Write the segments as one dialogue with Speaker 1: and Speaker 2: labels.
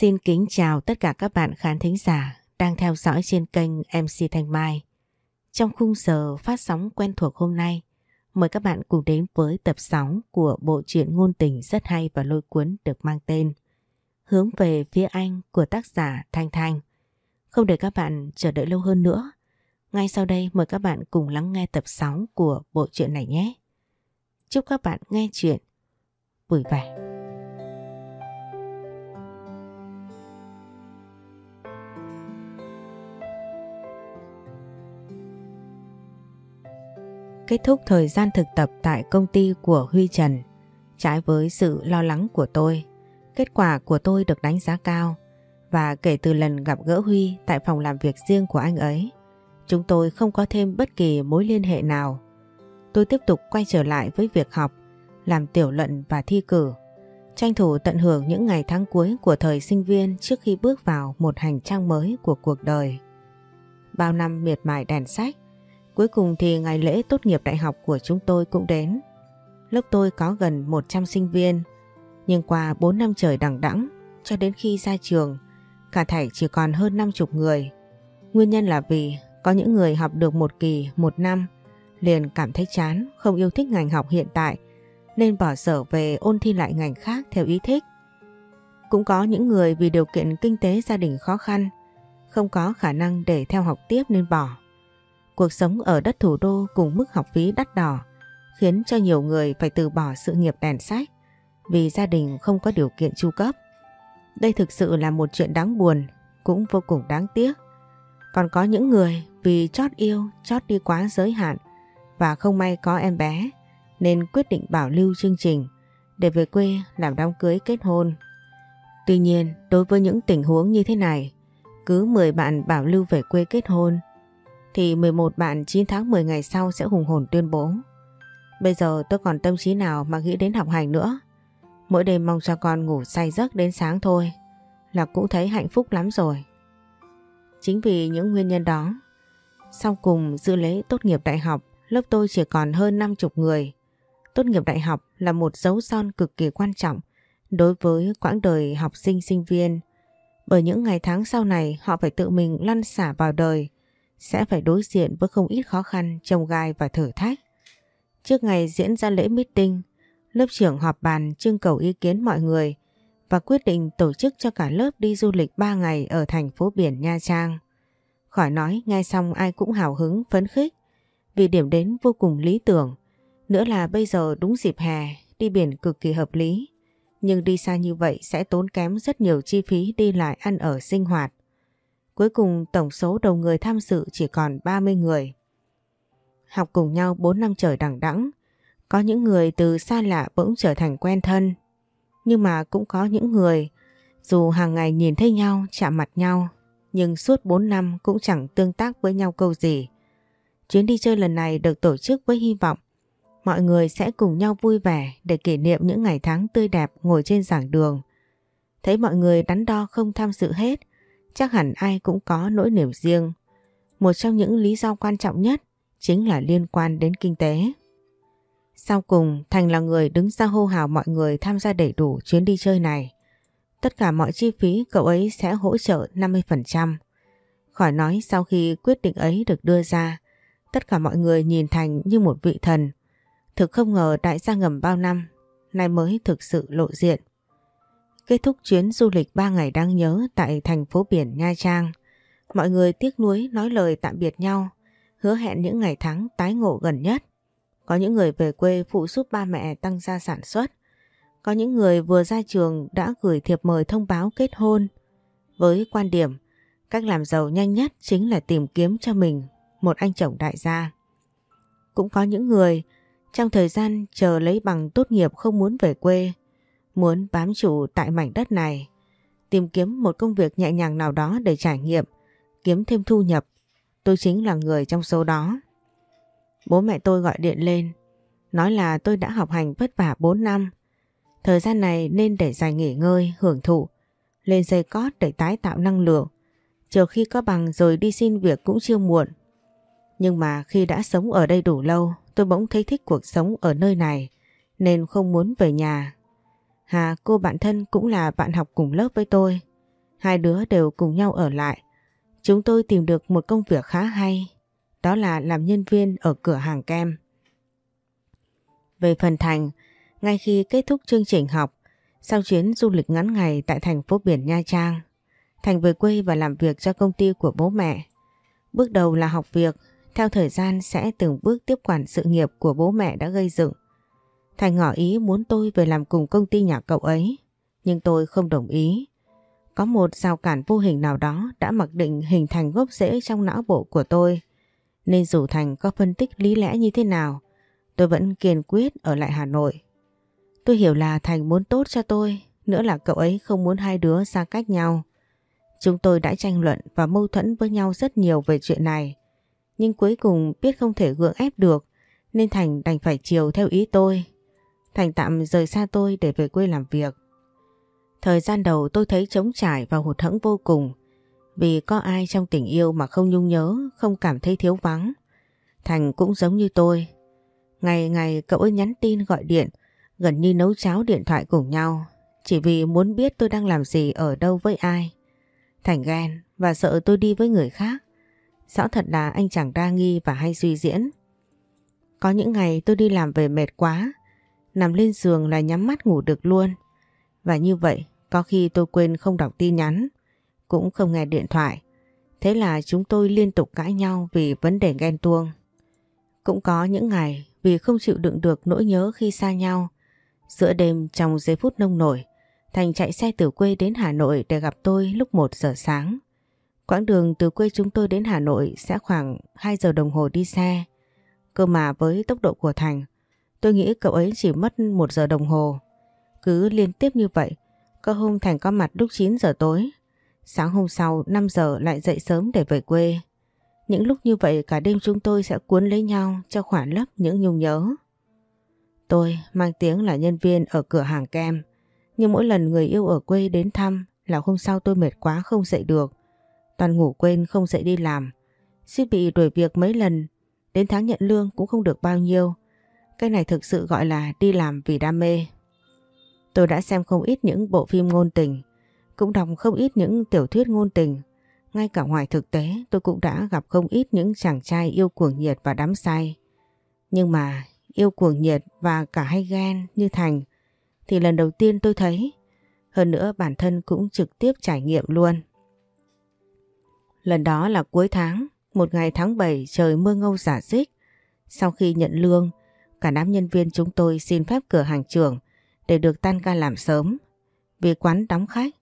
Speaker 1: Xin kính chào tất cả các bạn khán thính giả đang theo dõi trên kênh MC Thanh Mai. Trong khung giờ phát sóng quen thuộc hôm nay, mời các bạn cùng đến với tập 6 của bộ truyện ngôn tình rất hay và lôi cuốn được mang tên Hướng về phía anh của tác giả Thanh Thanh. Không để các bạn chờ đợi lâu hơn nữa, ngay sau đây mời các bạn cùng lắng nghe tập 6 của bộ truyện này nhé. Chúc các bạn nghe chuyện vui vẻ. Kết thúc thời gian thực tập tại công ty của Huy Trần, trái với sự lo lắng của tôi, kết quả của tôi được đánh giá cao và kể từ lần gặp gỡ Huy tại phòng làm việc riêng của anh ấy, chúng tôi không có thêm bất kỳ mối liên hệ nào. Tôi tiếp tục quay trở lại với việc học, làm tiểu luận và thi cử, tranh thủ tận hưởng những ngày tháng cuối của thời sinh viên trước khi bước vào một hành trang mới của cuộc đời. Bao năm miệt mài đèn sách, Cuối cùng thì ngày lễ tốt nghiệp đại học của chúng tôi cũng đến. Lớp tôi có gần 100 sinh viên, nhưng qua 4 năm trời đằng đẵng cho đến khi ra trường, cả thảy chỉ còn hơn 50 người. Nguyên nhân là vì có những người học được một kỳ, một năm, liền cảm thấy chán, không yêu thích ngành học hiện tại, nên bỏ sở về ôn thi lại ngành khác theo ý thích. Cũng có những người vì điều kiện kinh tế gia đình khó khăn, không có khả năng để theo học tiếp nên bỏ. Cuộc sống ở đất thủ đô cùng mức học phí đắt đỏ khiến cho nhiều người phải từ bỏ sự nghiệp đèn sách vì gia đình không có điều kiện chu cấp. Đây thực sự là một chuyện đáng buồn, cũng vô cùng đáng tiếc. Còn có những người vì chót yêu, chót đi quá giới hạn và không may có em bé nên quyết định bảo lưu chương trình để về quê làm đám cưới kết hôn. Tuy nhiên, đối với những tình huống như thế này, cứ 10 bạn bảo lưu về quê kết hôn thì 11 bạn 9 tháng 10 ngày sau sẽ hùng hồn tuyên bố. Bây giờ tôi còn tâm trí nào mà nghĩ đến học hành nữa. Mỗi đêm mong cho con ngủ say giấc đến sáng thôi là cũng thấy hạnh phúc lắm rồi. Chính vì những nguyên nhân đó, sau cùng dự lễ tốt nghiệp đại học, lớp tôi chỉ còn hơn 50 người. Tốt nghiệp đại học là một dấu son cực kỳ quan trọng đối với quãng đời học sinh sinh viên. Bởi những ngày tháng sau này họ phải tự mình lăn xả vào đời, sẽ phải đối diện với không ít khó khăn, trông gai và thử thách. Trước ngày diễn ra lễ meeting, lớp trưởng họp bàn trưng cầu ý kiến mọi người và quyết định tổ chức cho cả lớp đi du lịch 3 ngày ở thành phố biển Nha Trang. Khỏi nói nghe xong ai cũng hào hứng, phấn khích vì điểm đến vô cùng lý tưởng. Nữa là bây giờ đúng dịp hè, đi biển cực kỳ hợp lý. Nhưng đi xa như vậy sẽ tốn kém rất nhiều chi phí đi lại ăn ở sinh hoạt. Cuối cùng tổng số đầu người tham dự chỉ còn 30 người. Học cùng nhau 4 năm trời đẳng đẵng, có những người từ xa lạ bỗng trở thành quen thân. Nhưng mà cũng có những người dù hàng ngày nhìn thấy nhau, chạm mặt nhau, nhưng suốt 4 năm cũng chẳng tương tác với nhau câu gì. Chuyến đi chơi lần này được tổ chức với hy vọng mọi người sẽ cùng nhau vui vẻ để kỷ niệm những ngày tháng tươi đẹp ngồi trên giảng đường. Thấy mọi người đắn đo không tham dự hết, chắc hẳn ai cũng có nỗi niềm riêng. Một trong những lý do quan trọng nhất chính là liên quan đến kinh tế. Sau cùng, Thành là người đứng ra hô hào mọi người tham gia đầy đủ chuyến đi chơi này. Tất cả mọi chi phí cậu ấy sẽ hỗ trợ 50%. Khỏi nói sau khi quyết định ấy được đưa ra, tất cả mọi người nhìn Thành như một vị thần. Thực không ngờ đại gia ngầm bao năm, nay mới thực sự lộ diện. Kết thúc chuyến du lịch 3 ngày đáng nhớ tại thành phố biển Nha Trang, mọi người tiếc nuối nói lời tạm biệt nhau, hứa hẹn những ngày tháng tái ngộ gần nhất. Có những người về quê phụ giúp ba mẹ tăng gia sản xuất. Có những người vừa ra trường đã gửi thiệp mời thông báo kết hôn. Với quan điểm, cách làm giàu nhanh nhất chính là tìm kiếm cho mình một anh chồng đại gia. Cũng có những người trong thời gian chờ lấy bằng tốt nghiệp không muốn về quê, muốn bám trụ tại mảnh đất này, tìm kiếm một công việc nhẹ nhàng nào đó để trải nghiệm, kiếm thêm thu nhập. Tôi chính là người trong số đó. Bố mẹ tôi gọi điện lên, nói là tôi đã học hành vất vả 4 năm. Thời gian này nên để dành nghỉ ngơi, hưởng thụ, lên dây cót để tái tạo năng lượng. Chờ khi có bằng rồi đi xin việc cũng chưa muộn. Nhưng mà khi đã sống ở đây đủ lâu, tôi bỗng thấy thích cuộc sống ở nơi này, nên không muốn về nhà Hà cô bạn thân cũng là bạn học cùng lớp với tôi. Hai đứa đều cùng nhau ở lại. Chúng tôi tìm được một công việc khá hay, đó là làm nhân viên ở cửa hàng kem. Về phần Thành, ngay khi kết thúc chương trình học, sau chuyến du lịch ngắn ngày tại thành phố biển Nha Trang, Thành về quê và làm việc cho công ty của bố mẹ. Bước đầu là học việc, theo thời gian sẽ từng bước tiếp quản sự nghiệp của bố mẹ đã gây dựng. Thành ngỏ ý muốn tôi về làm cùng công ty nhà cậu ấy, nhưng tôi không đồng ý. Có một rào cản vô hình nào đó đã mặc định hình thành gốc rễ trong não bộ của tôi. Nên dù Thành có phân tích lý lẽ như thế nào, tôi vẫn kiên quyết ở lại Hà Nội. Tôi hiểu là Thành muốn tốt cho tôi, nữa là cậu ấy không muốn hai đứa xa cách nhau. Chúng tôi đã tranh luận và mâu thuẫn với nhau rất nhiều về chuyện này. Nhưng cuối cùng biết không thể gượng ép được nên Thành đành phải chiều theo ý tôi. Thành tạm rời xa tôi để về quê làm việc. Thời gian đầu tôi thấy trống trải và hụt hẫng vô cùng vì có ai trong tình yêu mà không nhung nhớ, không cảm thấy thiếu vắng. Thành cũng giống như tôi. Ngày ngày cậu ấy nhắn tin gọi điện, gần như nấu cháo điện thoại cùng nhau, chỉ vì muốn biết tôi đang làm gì ở đâu với ai. Thành ghen và sợ tôi đi với người khác. Rõ thật là anh chẳng đa nghi và hay suy diễn. Có những ngày tôi đi làm về mệt quá, nằm lên giường là nhắm mắt ngủ được luôn. Và như vậy, có khi tôi quên không đọc tin nhắn, cũng không nghe điện thoại. Thế là chúng tôi liên tục cãi nhau vì vấn đề ghen tuông. Cũng có những ngày vì không chịu đựng được nỗi nhớ khi xa nhau. Giữa đêm trong giây phút nông nổi, Thành chạy xe từ quê đến Hà Nội để gặp tôi lúc 1 giờ sáng. Quãng đường từ quê chúng tôi đến Hà Nội sẽ khoảng 2 giờ đồng hồ đi xe. Cơ mà với tốc độ của Thành, tôi nghĩ cậu ấy chỉ mất một giờ đồng hồ. Cứ liên tiếp như vậy, có hôm Thành có mặt lúc 9 giờ tối. Sáng hôm sau 5 giờ lại dậy sớm để về quê. Những lúc như vậy cả đêm chúng tôi sẽ cuốn lấy nhau cho khỏa lấp những nhung nhớ. Tôi mang tiếng là nhân viên ở cửa hàng kem. Nhưng mỗi lần người yêu ở quê đến thăm là hôm sau tôi mệt quá không dậy được. Toàn ngủ quên không dậy đi làm. Suýt bị đuổi việc mấy lần. Đến tháng nhận lương cũng không được bao nhiêu. Cái này thực sự gọi là đi làm vì đam mê. Tôi đã xem không ít những bộ phim ngôn tình. Cũng đọc không ít những tiểu thuyết ngôn tình. Ngay cả ngoài thực tế tôi cũng đã gặp không ít những chàng trai yêu cuồng nhiệt và đắm say. Nhưng mà yêu cuồng nhiệt và cả hay ghen như Thành thì lần đầu tiên tôi thấy. Hơn nữa bản thân cũng trực tiếp trải nghiệm luôn. Lần đó là cuối tháng, một ngày tháng 7 trời mưa ngâu giả dích. Sau khi nhận lương, cả đám nhân viên chúng tôi xin phép cửa hàng trưởng để được tan ca làm sớm. Vì quán đóng khách,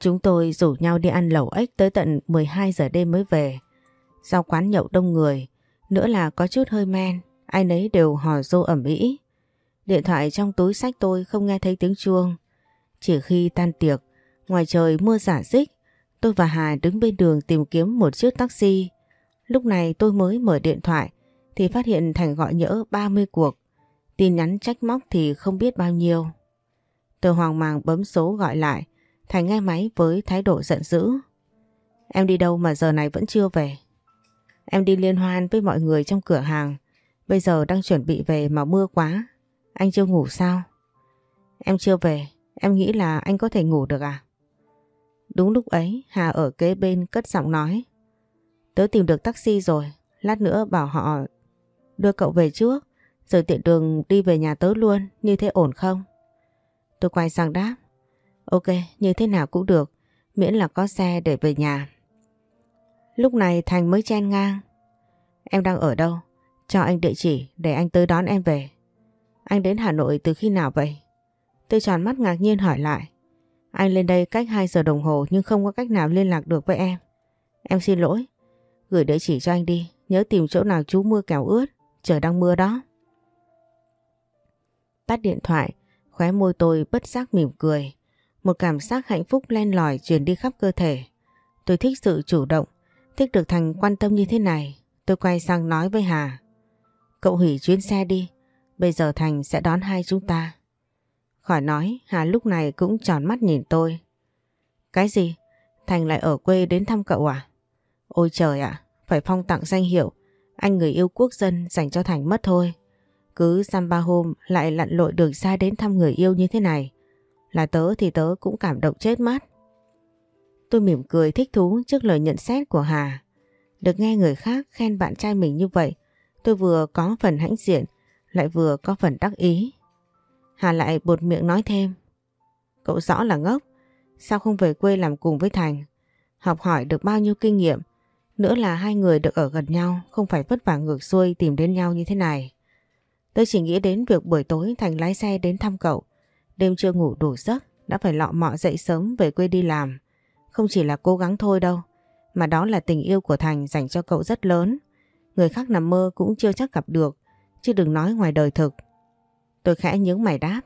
Speaker 1: chúng tôi rủ nhau đi ăn lẩu ếch tới tận 12 giờ đêm mới về. Do quán nhậu đông người, nữa là có chút hơi men, ai nấy đều hò rô ẩm ý. Điện thoại trong túi sách tôi không nghe thấy tiếng chuông. Chỉ khi tan tiệc, ngoài trời mưa giả dích, tôi và Hà đứng bên đường tìm kiếm một chiếc taxi. Lúc này tôi mới mở điện thoại thì phát hiện Thành gọi nhỡ 30 cuộc. Tin nhắn trách móc thì không biết bao nhiêu. Tôi hoang mang bấm số gọi lại. Thành nghe máy với thái độ giận dữ. Em đi đâu mà giờ này vẫn chưa về? Em đi liên hoan với mọi người trong cửa hàng. Bây giờ đang chuẩn bị về mà mưa quá anh chưa ngủ sao? Em chưa về, em nghĩ là anh có thể ngủ được à? Đúng lúc ấy Hà ở kế bên cất giọng nói Tớ tìm được taxi rồi, lát nữa bảo họ đưa cậu về trước rồi tiện đường đi về nhà tớ luôn, như thế ổn không? Tôi quay sang đáp Ok, như thế nào cũng được, miễn là có xe để về nhà. Lúc này Thành mới chen ngang Em đang ở đâu? Cho anh địa chỉ để anh tới đón em về. Anh đến Hà Nội từ khi nào vậy? Tôi tròn mắt ngạc nhiên hỏi lại. Anh lên đây cách 2 giờ đồng hồ nhưng không có cách nào liên lạc được với em. Em xin lỗi. Gửi địa chỉ cho anh đi. Nhớ tìm chỗ nào chú mưa kèo ướt. Trời đang mưa đó. Tắt điện thoại. Khóe môi tôi bất giác mỉm cười. Một cảm giác hạnh phúc len lỏi truyền đi khắp cơ thể. Tôi thích sự chủ động. Thích được Thành quan tâm như thế này. Tôi quay sang nói với Hà. Cậu hủy chuyến xe đi. Bây giờ Thành sẽ đón hai chúng ta. Khỏi nói, Hà lúc này cũng tròn mắt nhìn tôi. Cái gì? Thành lại ở quê đến thăm cậu à? Ôi trời ạ, phải phong tặng danh hiệu anh người yêu quốc dân dành cho Thành mất thôi. Cứ xăm ba hôm lại lặn lội đường xa đến thăm người yêu như thế này. Là tớ thì tớ cũng cảm động chết mắt. Tôi mỉm cười thích thú trước lời nhận xét của Hà. Được nghe người khác khen bạn trai mình như vậy, tôi vừa có phần hãnh diện, lại vừa có phần đắc ý. Hà lại bột miệng nói thêm. Cậu rõ là ngốc, sao không về quê làm cùng với Thành? Học hỏi được bao nhiêu kinh nghiệm, nữa là hai người được ở gần nhau, không phải vất vả ngược xuôi tìm đến nhau như thế này. Tôi chỉ nghĩ đến việc buổi tối Thành lái xe đến thăm cậu. Đêm chưa ngủ đủ giấc, đã phải lọ mọ dậy sớm về quê đi làm. Không chỉ là cố gắng thôi đâu, mà đó là tình yêu của Thành dành cho cậu rất lớn. Người khác nằm mơ cũng chưa chắc gặp được, chứ đừng nói ngoài đời thực. Tôi khẽ nhướng mày đáp.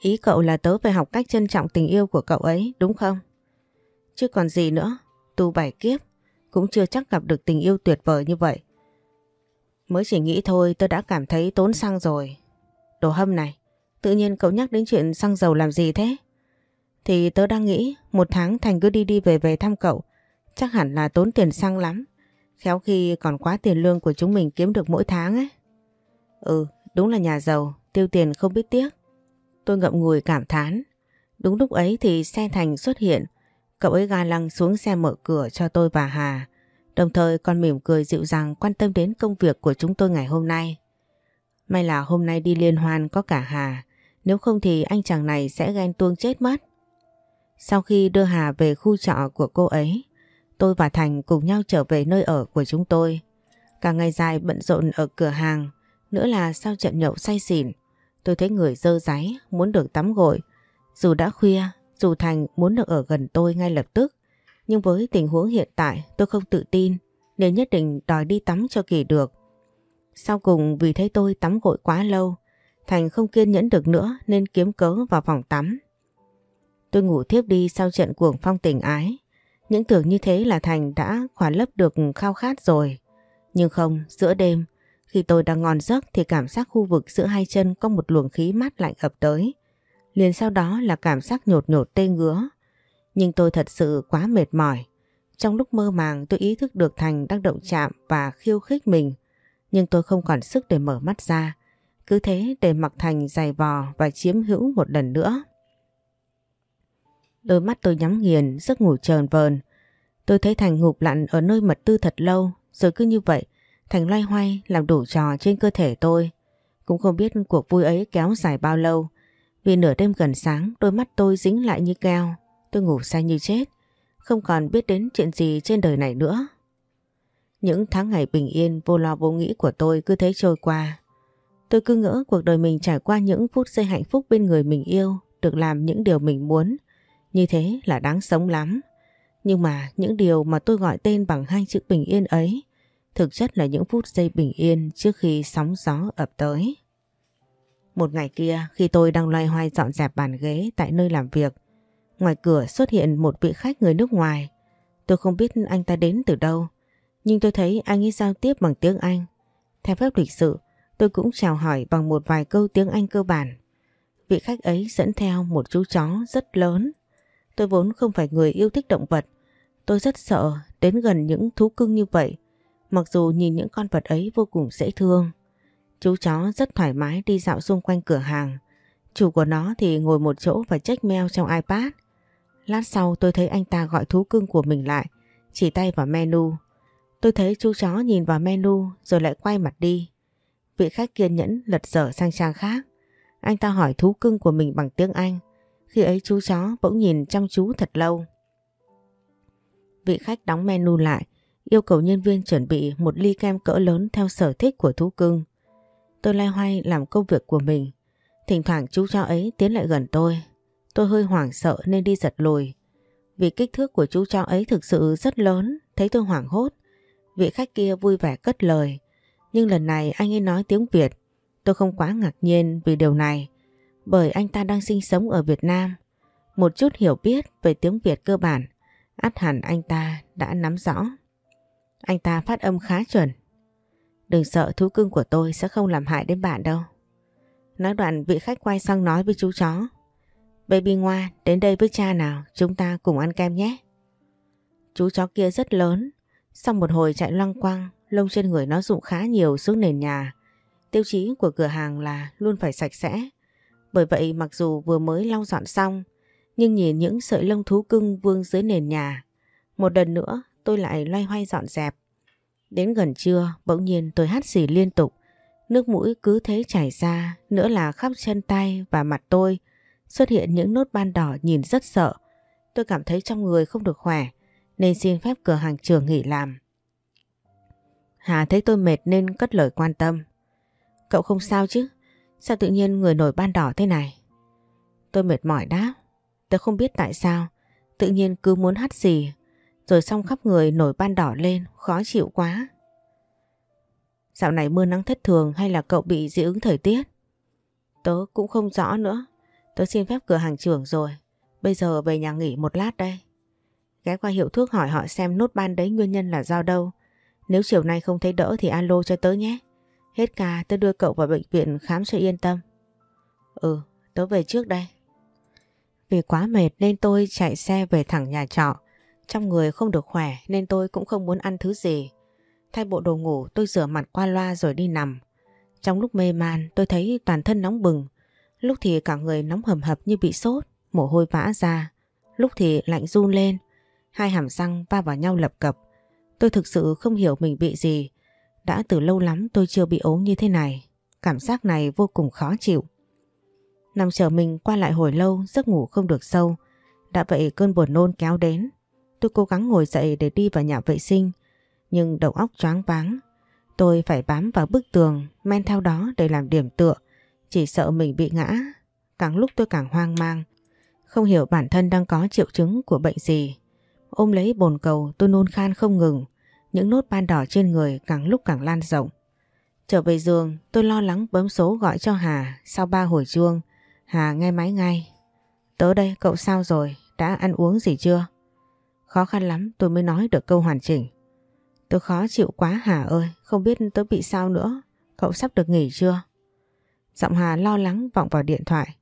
Speaker 1: Ý cậu là tớ phải học cách trân trọng tình yêu của cậu ấy, đúng không? Chứ còn gì nữa, tu bảy kiếp, cũng chưa chắc gặp được tình yêu tuyệt vời như vậy. Mới chỉ nghĩ thôi tôi đã cảm thấy tốn xăng rồi. Đồ hâm này, tự nhiên cậu nhắc đến chuyện xăng dầu làm gì thế? Thì tớ đang nghĩ một tháng Thành cứ đi đi về về thăm cậu, chắc hẳn là tốn tiền xăng lắm. Khéo khi còn quá tiền lương của chúng mình kiếm được mỗi tháng ấy. Ừ, đúng là nhà giàu, tiêu tiền không biết tiếc. Tôi ngậm ngùi cảm thán. Đúng lúc ấy thì xe Thành xuất hiện. Cậu ấy ga lăng xuống xe mở cửa cho tôi và Hà. Đồng thời còn mỉm cười dịu dàng quan tâm đến công việc của chúng tôi ngày hôm nay. May là hôm nay đi liên hoan có cả Hà. Nếu không thì anh chàng này sẽ ghen tuông chết mất. Sau khi đưa Hà về khu trọ của cô ấy, tôi và Thành cùng nhau trở về nơi ở của chúng tôi. Cả ngày dài bận rộn ở cửa hàng, nữa là sau trận nhậu say xỉn, tôi thấy người dơ giấy muốn được tắm gội. Dù đã khuya, dù Thành muốn được ở gần tôi ngay lập tức, nhưng với tình huống hiện tại tôi không tự tin nên nhất định đòi đi tắm cho kỳ được. Sau cùng vì thấy tôi tắm gội quá lâu, Thành không kiên nhẫn được nữa nên kiếm cớ vào phòng tắm. Tôi ngủ thiếp đi sau trận cuồng phong tình ái. Những tưởng như thế là Thành đã khỏa lấp được khao khát rồi. Nhưng không, giữa đêm, khi tôi đang ngon giấc thì cảm giác khu vực giữa hai chân có một luồng khí mát lạnh ập tới. Liền sau đó là cảm giác nhột nhột tê ngứa. Nhưng tôi thật sự quá mệt mỏi. Trong lúc mơ màng tôi ý thức được Thành đang động chạm và khiêu khích mình. Nhưng tôi không còn sức để mở mắt ra. Cứ thế để mặc Thành giày vò và chiếm hữu một lần nữa. Đôi mắt tôi nhắm nghiền, giấc ngủ trờn vờn. Tôi thấy Thành ngục lặn ở nơi mật tư thật lâu, rồi cứ như vậy, Thành loay hoay làm đủ trò trên cơ thể tôi. Cũng không biết cuộc vui ấy kéo dài bao lâu, vì nửa đêm gần sáng đôi mắt tôi dính lại như keo, tôi ngủ say như chết, không còn biết đến chuyện gì trên đời này nữa. Những tháng ngày bình yên vô lo vô nghĩ của tôi cứ thế trôi qua. Tôi cứ ngỡ cuộc đời mình trải qua những phút giây hạnh phúc bên người mình yêu, được làm những điều mình muốn, như thế là đáng sống lắm. Nhưng mà những điều mà tôi gọi tên bằng hai chữ bình yên ấy thực chất là những phút giây bình yên trước khi sóng gió ập tới. Một ngày kia khi tôi đang loay hoay dọn dẹp bàn ghế tại nơi làm việc, ngoài cửa xuất hiện một vị khách người nước ngoài. Tôi không biết anh ta đến từ đâu, nhưng tôi thấy anh ấy giao tiếp bằng tiếng Anh. Theo phép lịch sự, tôi cũng chào hỏi bằng một vài câu tiếng Anh cơ bản. Vị khách ấy dẫn theo một chú chó rất lớn Tôi vốn không phải người yêu thích động vật. Tôi rất sợ đến gần những thú cưng như vậy. Mặc dù nhìn những con vật ấy vô cùng dễ thương. Chú chó rất thoải mái đi dạo xung quanh cửa hàng. Chủ của nó thì ngồi một chỗ và check mail trong iPad. Lát sau tôi thấy anh ta gọi thú cưng của mình lại, chỉ tay vào menu. Tôi thấy chú chó nhìn vào menu rồi lại quay mặt đi. Vị khách kiên nhẫn lật dở sang trang khác. Anh ta hỏi thú cưng của mình bằng tiếng Anh. Khi ấy chú chó bỗng nhìn chăm chú thật lâu. Vị khách đóng menu lại, yêu cầu nhân viên chuẩn bị một ly kem cỡ lớn theo sở thích của thú cưng. Tôi lai hoay làm công việc của mình. Thỉnh thoảng chú chó ấy tiến lại gần tôi. Tôi hơi hoảng sợ nên đi giật lùi. Vì kích thước của chú chó ấy thực sự rất lớn, thấy tôi hoảng hốt. Vị khách kia vui vẻ cất lời. Nhưng lần này anh ấy nói tiếng Việt. Tôi không quá ngạc nhiên vì điều này bởi anh ta đang sinh sống ở Việt Nam. Một chút hiểu biết về tiếng Việt cơ bản, át hẳn anh ta đã nắm rõ. Anh ta phát âm khá chuẩn. Đừng sợ thú cưng của tôi sẽ không làm hại đến bạn đâu. Nói đoạn vị khách quay sang nói với chú chó. Baby ngoan, đến đây với cha nào, chúng ta cùng ăn kem nhé. Chú chó kia rất lớn, sau một hồi chạy loăng quăng, lông trên người nó rụng khá nhiều xuống nền nhà. Tiêu chí của cửa hàng là luôn phải sạch sẽ, bởi vậy mặc dù vừa mới lau dọn xong, Nhưng nhìn những sợi lông thú cưng vương dưới nền nhà, một lần nữa tôi lại loay hoay dọn dẹp. Đến gần trưa, bỗng nhiên tôi hát xỉ liên tục. Nước mũi cứ thế chảy ra, nữa là khắp chân tay và mặt tôi xuất hiện những nốt ban đỏ nhìn rất sợ. Tôi cảm thấy trong người không được khỏe, nên xin phép cửa hàng trường nghỉ làm. Hà thấy tôi mệt nên cất lời quan tâm. Cậu không sao chứ? Sao tự nhiên người nổi ban đỏ thế này? Tôi mệt mỏi đáp. Tôi không biết tại sao, tự nhiên cứ muốn hắt gì, rồi xong khắp người nổi ban đỏ lên, khó chịu quá. Dạo này mưa nắng thất thường hay là cậu bị dị ứng thời tiết? Tớ cũng không rõ nữa. Tớ xin phép cửa hàng trưởng rồi. Bây giờ về nhà nghỉ một lát đây. Ghé qua hiệu thuốc hỏi họ xem nốt ban đấy nguyên nhân là do đâu. Nếu chiều nay không thấy đỡ thì alo cho tớ nhé. Hết ca tớ đưa cậu vào bệnh viện khám cho yên tâm. Ừ, tớ về trước đây. Vì quá mệt nên tôi chạy xe về thẳng nhà trọ. Trong người không được khỏe nên tôi cũng không muốn ăn thứ gì. Thay bộ đồ ngủ tôi rửa mặt qua loa rồi đi nằm. Trong lúc mê man tôi thấy toàn thân nóng bừng. Lúc thì cả người nóng hầm hập như bị sốt, mồ hôi vã ra. Lúc thì lạnh run lên, hai hàm răng va vào nhau lập cập. Tôi thực sự không hiểu mình bị gì. Đã từ lâu lắm tôi chưa bị ốm như thế này. Cảm giác này vô cùng khó chịu. Nằm chờ mình qua lại hồi lâu giấc ngủ không được sâu. Đã vậy cơn buồn nôn kéo đến. Tôi cố gắng ngồi dậy để đi vào nhà vệ sinh. Nhưng đầu óc choáng váng. Tôi phải bám vào bức tường, men theo đó để làm điểm tựa. Chỉ sợ mình bị ngã. Càng lúc tôi càng hoang mang. Không hiểu bản thân đang có triệu chứng của bệnh gì. Ôm lấy bồn cầu tôi nôn khan không ngừng. Những nốt ban đỏ trên người càng lúc càng lan rộng. Trở về giường tôi lo lắng bấm số gọi cho Hà sau ba hồi chuông. Hà nghe máy ngay. Tớ đây cậu sao rồi? Đã ăn uống gì chưa? Khó khăn lắm tôi mới nói được câu hoàn chỉnh. tôi khó chịu quá Hà ơi, không biết tôi bị sao nữa. Cậu sắp được nghỉ chưa? Giọng Hà lo lắng vọng vào điện thoại.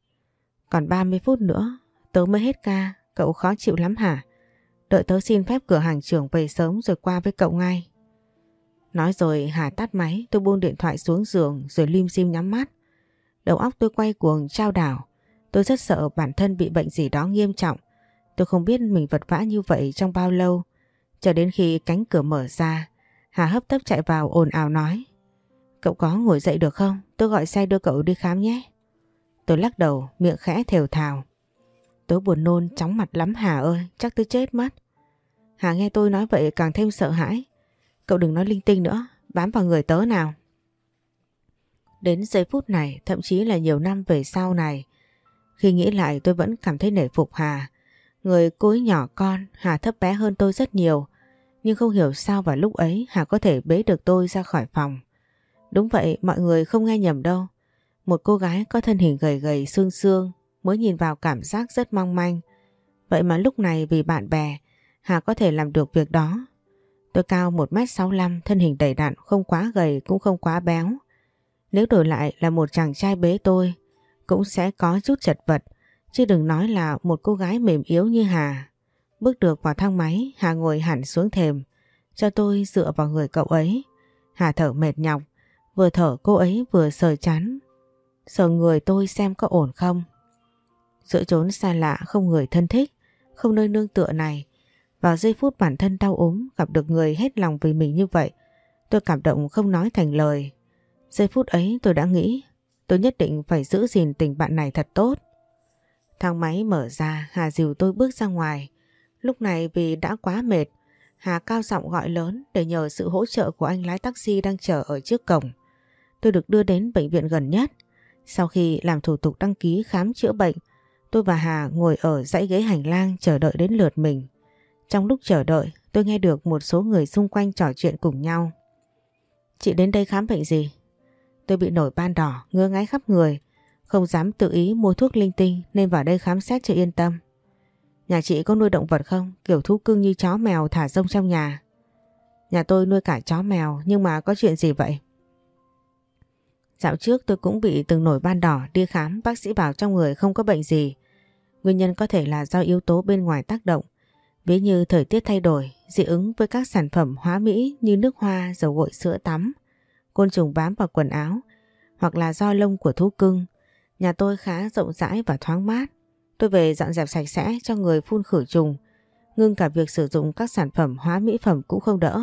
Speaker 1: Còn 30 phút nữa, tớ mới hết ca, cậu khó chịu lắm hả? Đợi tớ xin phép cửa hàng trưởng về sớm rồi qua với cậu ngay. Nói rồi Hà tắt máy, tôi buông điện thoại xuống giường rồi lim dim nhắm mắt. Đầu óc tôi quay cuồng trao đảo. Tôi rất sợ bản thân bị bệnh gì đó nghiêm trọng. Tôi không biết mình vật vã như vậy trong bao lâu. Cho đến khi cánh cửa mở ra, Hà hấp tấp chạy vào ồn ào nói. Cậu có ngồi dậy được không? Tôi gọi xe đưa cậu đi khám nhé. Tôi lắc đầu, miệng khẽ thều thào. Tôi buồn nôn chóng mặt lắm Hà ơi, chắc tôi chết mất. Hà nghe tôi nói vậy càng thêm sợ hãi. Cậu đừng nói linh tinh nữa, bám vào người tớ nào. Đến giây phút này, thậm chí là nhiều năm về sau này, khi nghĩ lại tôi vẫn cảm thấy nể phục Hà. Người cối nhỏ con, Hà thấp bé hơn tôi rất nhiều. Nhưng không hiểu sao vào lúc ấy Hà có thể bế được tôi ra khỏi phòng. Đúng vậy, mọi người không nghe nhầm đâu. Một cô gái có thân hình gầy gầy xương xương mới nhìn vào cảm giác rất mong manh. Vậy mà lúc này vì bạn bè, Hà có thể làm được việc đó. Tôi cao 1m65, thân hình đầy đặn, không quá gầy cũng không quá béo. Nếu đổi lại là một chàng trai bế tôi, cũng sẽ có chút chật vật, chứ đừng nói là một cô gái mềm yếu như Hà. Bước được vào thang máy, Hà ngồi hẳn xuống thềm, cho tôi dựa vào người cậu ấy. Hà thở mệt nhọc, vừa thở cô ấy vừa sờ chán. Sờ người tôi xem có ổn không. Giữa trốn xa lạ không người thân thích, không nơi nương tựa này. Vào giây phút bản thân đau ốm gặp được người hết lòng vì mình như vậy, tôi cảm động không nói thành lời. Giây phút ấy tôi đã nghĩ tôi nhất định phải giữ gìn tình bạn này thật tốt. Thang máy mở ra, Hà dìu tôi bước ra ngoài. Lúc này vì đã quá mệt, Hà cao giọng gọi lớn để nhờ sự hỗ trợ của anh lái taxi đang chờ ở trước cổng. Tôi được đưa đến bệnh viện gần nhất. Sau khi làm thủ tục đăng ký khám chữa bệnh, tôi và Hà ngồi ở dãy ghế hành lang chờ đợi đến lượt mình. Trong lúc chờ đợi, tôi nghe được một số người xung quanh trò chuyện cùng nhau. Chị đến đây khám bệnh gì? Tôi bị nổi ban đỏ, ngứa ngáy khắp người, không dám tự ý mua thuốc linh tinh nên vào đây khám xét cho yên tâm. Nhà chị có nuôi động vật không? Kiểu thú cưng như chó mèo thả rông trong nhà. Nhà tôi nuôi cả chó mèo nhưng mà có chuyện gì vậy? Dạo trước tôi cũng bị từng nổi ban đỏ đi khám bác sĩ bảo trong người không có bệnh gì. Nguyên nhân có thể là do yếu tố bên ngoài tác động. Ví như thời tiết thay đổi, dị ứng với các sản phẩm hóa mỹ như nước hoa, dầu gội sữa tắm, côn trùng bám vào quần áo hoặc là do lông của thú cưng. Nhà tôi khá rộng rãi và thoáng mát. Tôi về dọn dẹp sạch sẽ cho người phun khử trùng, ngưng cả việc sử dụng các sản phẩm hóa mỹ phẩm cũng không đỡ.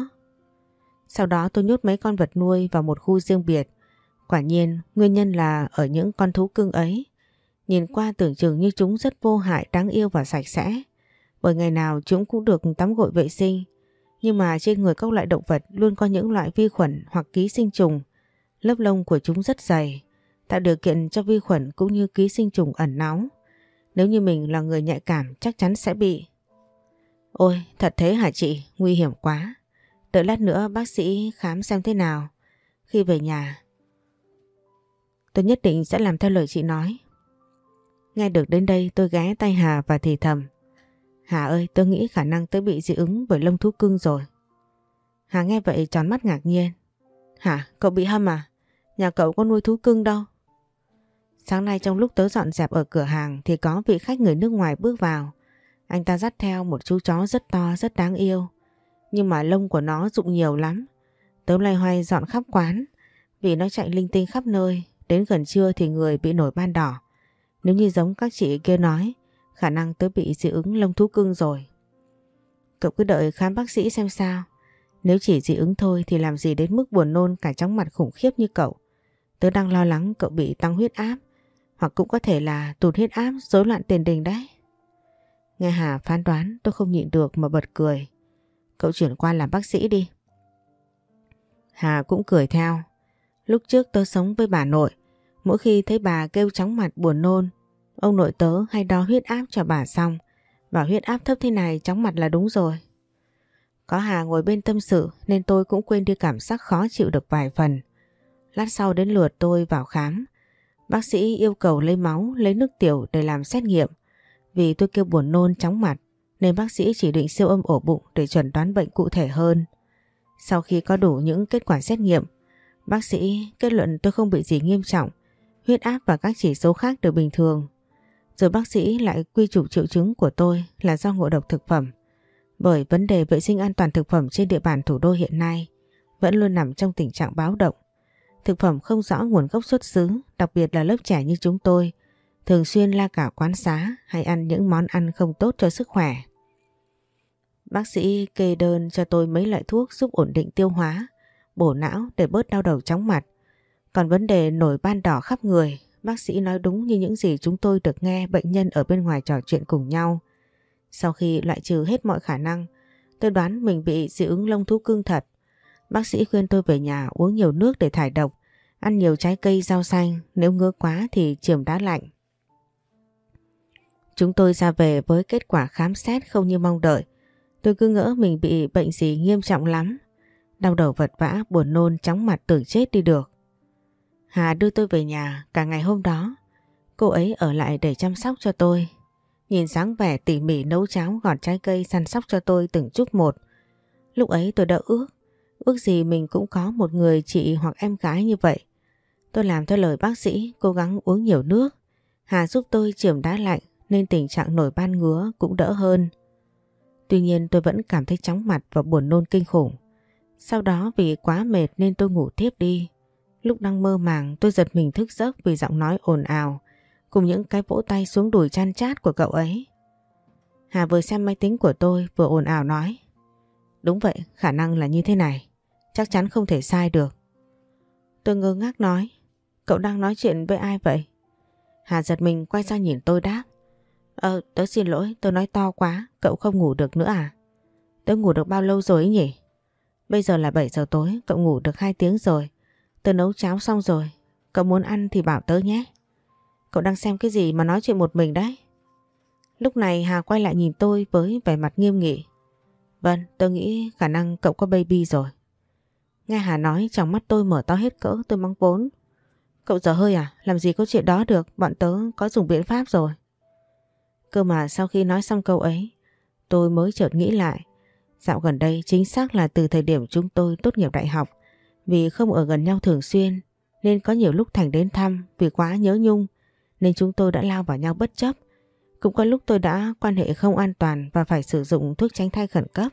Speaker 1: Sau đó tôi nhốt mấy con vật nuôi vào một khu riêng biệt. Quả nhiên, nguyên nhân là ở những con thú cưng ấy. Nhìn qua tưởng chừng như chúng rất vô hại, đáng yêu và sạch sẽ. Bởi ngày nào chúng cũng được tắm gội vệ sinh. Nhưng mà trên người các loại động vật luôn có những loại vi khuẩn hoặc ký sinh trùng. Lớp lông của chúng rất dày, tạo điều kiện cho vi khuẩn cũng như ký sinh trùng ẩn náu. Nếu như mình là người nhạy cảm chắc chắn sẽ bị. Ôi, thật thế hả chị? Nguy hiểm quá. Đợi lát nữa bác sĩ khám xem thế nào. Khi về nhà, tôi nhất định sẽ làm theo lời chị nói. Nghe được đến đây tôi ghé tay Hà và thì thầm. Hà ơi, tôi nghĩ khả năng tôi bị dị ứng bởi lông thú cưng rồi. Hà nghe vậy tròn mắt ngạc nhiên. Hả, cậu bị hâm à? Nhà cậu có nuôi thú cưng đâu? Sáng nay trong lúc tớ dọn dẹp ở cửa hàng thì có vị khách người nước ngoài bước vào. Anh ta dắt theo một chú chó rất to, rất đáng yêu. Nhưng mà lông của nó rụng nhiều lắm. Tớ loay hoay dọn khắp quán vì nó chạy linh tinh khắp nơi. Đến gần trưa thì người bị nổi ban đỏ. Nếu như giống các chị kia nói, khả năng tớ bị dị ứng lông thú cưng rồi. Cậu cứ đợi khám bác sĩ xem sao. Nếu chỉ dị ứng thôi thì làm gì đến mức buồn nôn cả chóng mặt khủng khiếp như cậu. Tớ đang lo lắng cậu bị tăng huyết áp hoặc cũng có thể là tụt huyết áp rối loạn tiền đình đấy. Nghe Hà phán đoán tôi không nhịn được mà bật cười. Cậu chuyển qua làm bác sĩ đi. Hà cũng cười theo. Lúc trước tớ sống với bà nội. Mỗi khi thấy bà kêu chóng mặt buồn nôn, ông nội tớ hay đo huyết áp cho bà xong. Và huyết áp thấp thế này chóng mặt là đúng rồi. Có Hà ngồi bên tâm sự nên tôi cũng quên đi cảm giác khó chịu được vài phần. Lát sau đến lượt tôi vào khám. Bác sĩ yêu cầu lấy máu, lấy nước tiểu để làm xét nghiệm. Vì tôi kêu buồn nôn chóng mặt nên bác sĩ chỉ định siêu âm ổ bụng để chuẩn đoán bệnh cụ thể hơn. Sau khi có đủ những kết quả xét nghiệm, bác sĩ kết luận tôi không bị gì nghiêm trọng, huyết áp và các chỉ số khác đều bình thường. Rồi bác sĩ lại quy chủ triệu chứng của tôi là do ngộ độc thực phẩm. Bởi vấn đề vệ sinh an toàn thực phẩm trên địa bàn thủ đô hiện nay vẫn luôn nằm trong tình trạng báo động. Thực phẩm không rõ nguồn gốc xuất xứ, đặc biệt là lớp trẻ như chúng tôi, thường xuyên la cả quán xá hay ăn những món ăn không tốt cho sức khỏe. Bác sĩ kê đơn cho tôi mấy loại thuốc giúp ổn định tiêu hóa, bổ não để bớt đau đầu chóng mặt. Còn vấn đề nổi ban đỏ khắp người, bác sĩ nói đúng như những gì chúng tôi được nghe bệnh nhân ở bên ngoài trò chuyện cùng nhau. Sau khi loại trừ hết mọi khả năng, tôi đoán mình bị dị ứng lông thú cưng thật. Bác sĩ khuyên tôi về nhà uống nhiều nước để thải độc, ăn nhiều trái cây rau xanh, nếu ngứa quá thì chườm đá lạnh. Chúng tôi ra về với kết quả khám xét không như mong đợi. Tôi cứ ngỡ mình bị bệnh gì nghiêm trọng lắm. Đau đầu vật vã, buồn nôn, chóng mặt tưởng chết đi được. Hà đưa tôi về nhà cả ngày hôm đó. Cô ấy ở lại để chăm sóc cho tôi. Nhìn dáng vẻ tỉ mỉ nấu cháo gọt trái cây săn sóc cho tôi từng chút một. Lúc ấy tôi đã ước, ước gì mình cũng có một người chị hoặc em gái như vậy. Tôi làm theo lời bác sĩ, cố gắng uống nhiều nước. Hà giúp tôi chườm đá lạnh nên tình trạng nổi ban ngứa cũng đỡ hơn. Tuy nhiên tôi vẫn cảm thấy chóng mặt và buồn nôn kinh khủng. Sau đó vì quá mệt nên tôi ngủ tiếp đi. Lúc đang mơ màng tôi giật mình thức giấc vì giọng nói ồn ào cùng những cái vỗ tay xuống đùi chăn chát của cậu ấy. Hà vừa xem máy tính của tôi vừa ồn ào nói. Đúng vậy, khả năng là như thế này. Chắc chắn không thể sai được. Tôi ngơ ngác nói. Cậu đang nói chuyện với ai vậy? Hà giật mình quay sang nhìn tôi đáp. Ờ, tớ xin lỗi, tớ nói to quá, cậu không ngủ được nữa à? Tớ ngủ được bao lâu rồi ấy nhỉ? Bây giờ là 7 giờ tối, cậu ngủ được 2 tiếng rồi. Tớ nấu cháo xong rồi, cậu muốn ăn thì bảo tớ nhé. Cậu đang xem cái gì mà nói chuyện một mình đấy? Lúc này Hà quay lại nhìn tôi với vẻ mặt nghiêm nghị. Vâng, tôi nghĩ khả năng cậu có baby rồi. Nghe Hà nói trong mắt tôi mở to hết cỡ tôi mắng vốn. Cậu dở hơi à? Làm gì có chuyện đó được, bọn tớ có dùng biện pháp rồi. Cơ mà sau khi nói xong câu ấy, tôi mới chợt nghĩ lại. Dạo gần đây chính xác là từ thời điểm chúng tôi tốt nghiệp đại học. Vì không ở gần nhau thường xuyên, nên có nhiều lúc Thành đến thăm vì quá nhớ Nhung, nên chúng tôi đã lao vào nhau bất chấp. Cũng có lúc tôi đã quan hệ không an toàn và phải sử dụng thuốc tránh thai khẩn cấp.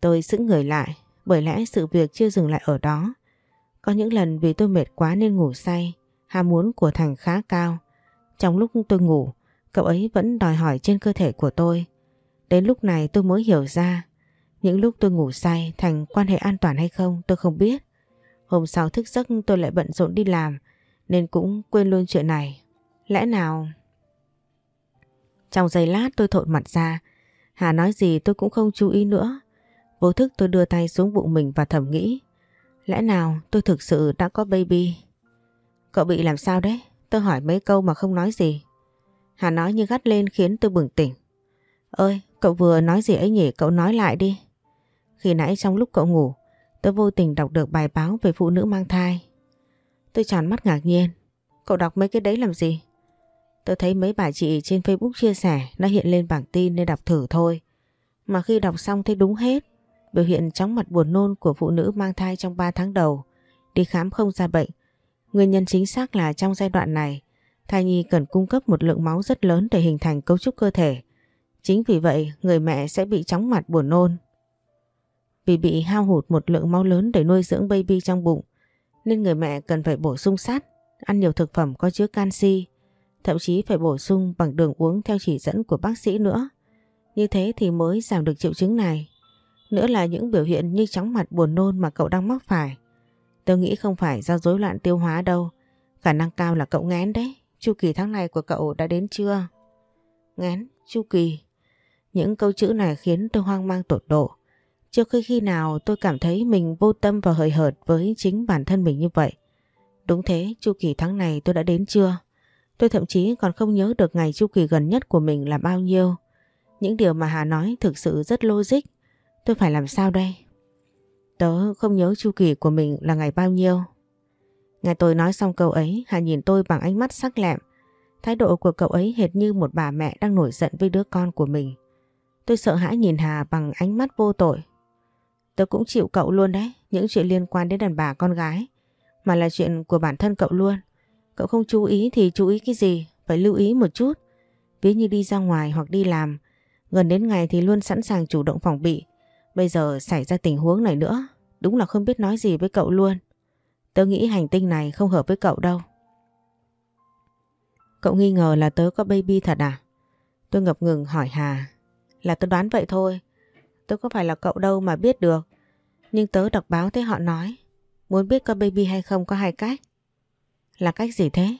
Speaker 1: Tôi giữ người lại, bởi lẽ sự việc chưa dừng lại ở đó. Có những lần vì tôi mệt quá nên ngủ say, ham muốn của Thành khá cao. Trong lúc tôi ngủ, cậu ấy vẫn đòi hỏi trên cơ thể của tôi. Đến lúc này tôi mới hiểu ra, những lúc tôi ngủ say thành quan hệ an toàn hay không tôi không biết. Hôm sau thức giấc tôi lại bận rộn đi làm nên cũng quên luôn chuyện này. Lẽ nào... Trong giây lát tôi thộn mặt ra, Hà nói gì tôi cũng không chú ý nữa. Vô thức tôi đưa tay xuống bụng mình và thầm nghĩ. Lẽ nào tôi thực sự đã có baby? Cậu bị làm sao đấy? Tôi hỏi mấy câu mà không nói gì. Hà nói như gắt lên khiến tôi bừng tỉnh. Ơi, cậu vừa nói gì ấy nhỉ? Cậu nói lại đi. Khi nãy trong lúc cậu ngủ, tôi vô tình đọc được bài báo về phụ nữ mang thai. Tôi tròn mắt ngạc nhiên. Cậu đọc mấy cái đấy làm gì? Tôi thấy mấy bà chị trên Facebook chia sẻ nó hiện lên bảng tin nên đọc thử thôi. Mà khi đọc xong thấy đúng hết. Biểu hiện chóng mặt buồn nôn của phụ nữ mang thai trong 3 tháng đầu. Đi khám không ra bệnh. Nguyên nhân chính xác là trong giai đoạn này, thai nhi cần cung cấp một lượng máu rất lớn để hình thành cấu trúc cơ thể. Chính vì vậy, người mẹ sẽ bị chóng mặt buồn nôn. Vì bị hao hụt một lượng máu lớn để nuôi dưỡng baby trong bụng, nên người mẹ cần phải bổ sung sắt, ăn nhiều thực phẩm có chứa canxi, thậm chí phải bổ sung bằng đường uống theo chỉ dẫn của bác sĩ nữa. Như thế thì mới giảm được triệu chứng này. Nữa là những biểu hiện như chóng mặt buồn nôn mà cậu đang mắc phải. Tôi nghĩ không phải do rối loạn tiêu hóa đâu. Khả năng cao là cậu ngén đấy. Chu kỳ tháng này của cậu đã đến chưa? Ngén, chu kỳ. Những câu chữ này khiến tôi hoang mang tột độ. Chưa khi khi nào tôi cảm thấy mình vô tâm và hời hợt với chính bản thân mình như vậy. Đúng thế, chu kỳ tháng này tôi đã đến chưa? Tôi thậm chí còn không nhớ được ngày chu kỳ gần nhất của mình là bao nhiêu. Những điều mà Hà nói thực sự rất logic. Tôi phải làm sao đây? Tớ không nhớ chu kỳ của mình là ngày bao nhiêu. Nghe tôi nói xong câu ấy, Hà nhìn tôi bằng ánh mắt sắc lẹm. Thái độ của cậu ấy hệt như một bà mẹ đang nổi giận với đứa con của mình. Tôi sợ hãi nhìn Hà bằng ánh mắt vô tội. Tớ cũng chịu cậu luôn đấy, những chuyện liên quan đến đàn bà con gái. Mà là chuyện của bản thân cậu luôn. Cậu không chú ý thì chú ý cái gì, phải lưu ý một chút. Ví như đi ra ngoài hoặc đi làm, gần đến ngày thì luôn sẵn sàng chủ động phòng bị. Bây giờ xảy ra tình huống này nữa, đúng là không biết nói gì với cậu luôn. Tớ nghĩ hành tinh này không hợp với cậu đâu. Cậu nghi ngờ là tớ có baby thật à? Tôi ngập ngừng hỏi Hà. Là tớ đoán vậy thôi. Tớ có phải là cậu đâu mà biết được. Nhưng tớ đọc báo thấy họ nói. Muốn biết có baby hay không có hai cách. Là cách gì thế?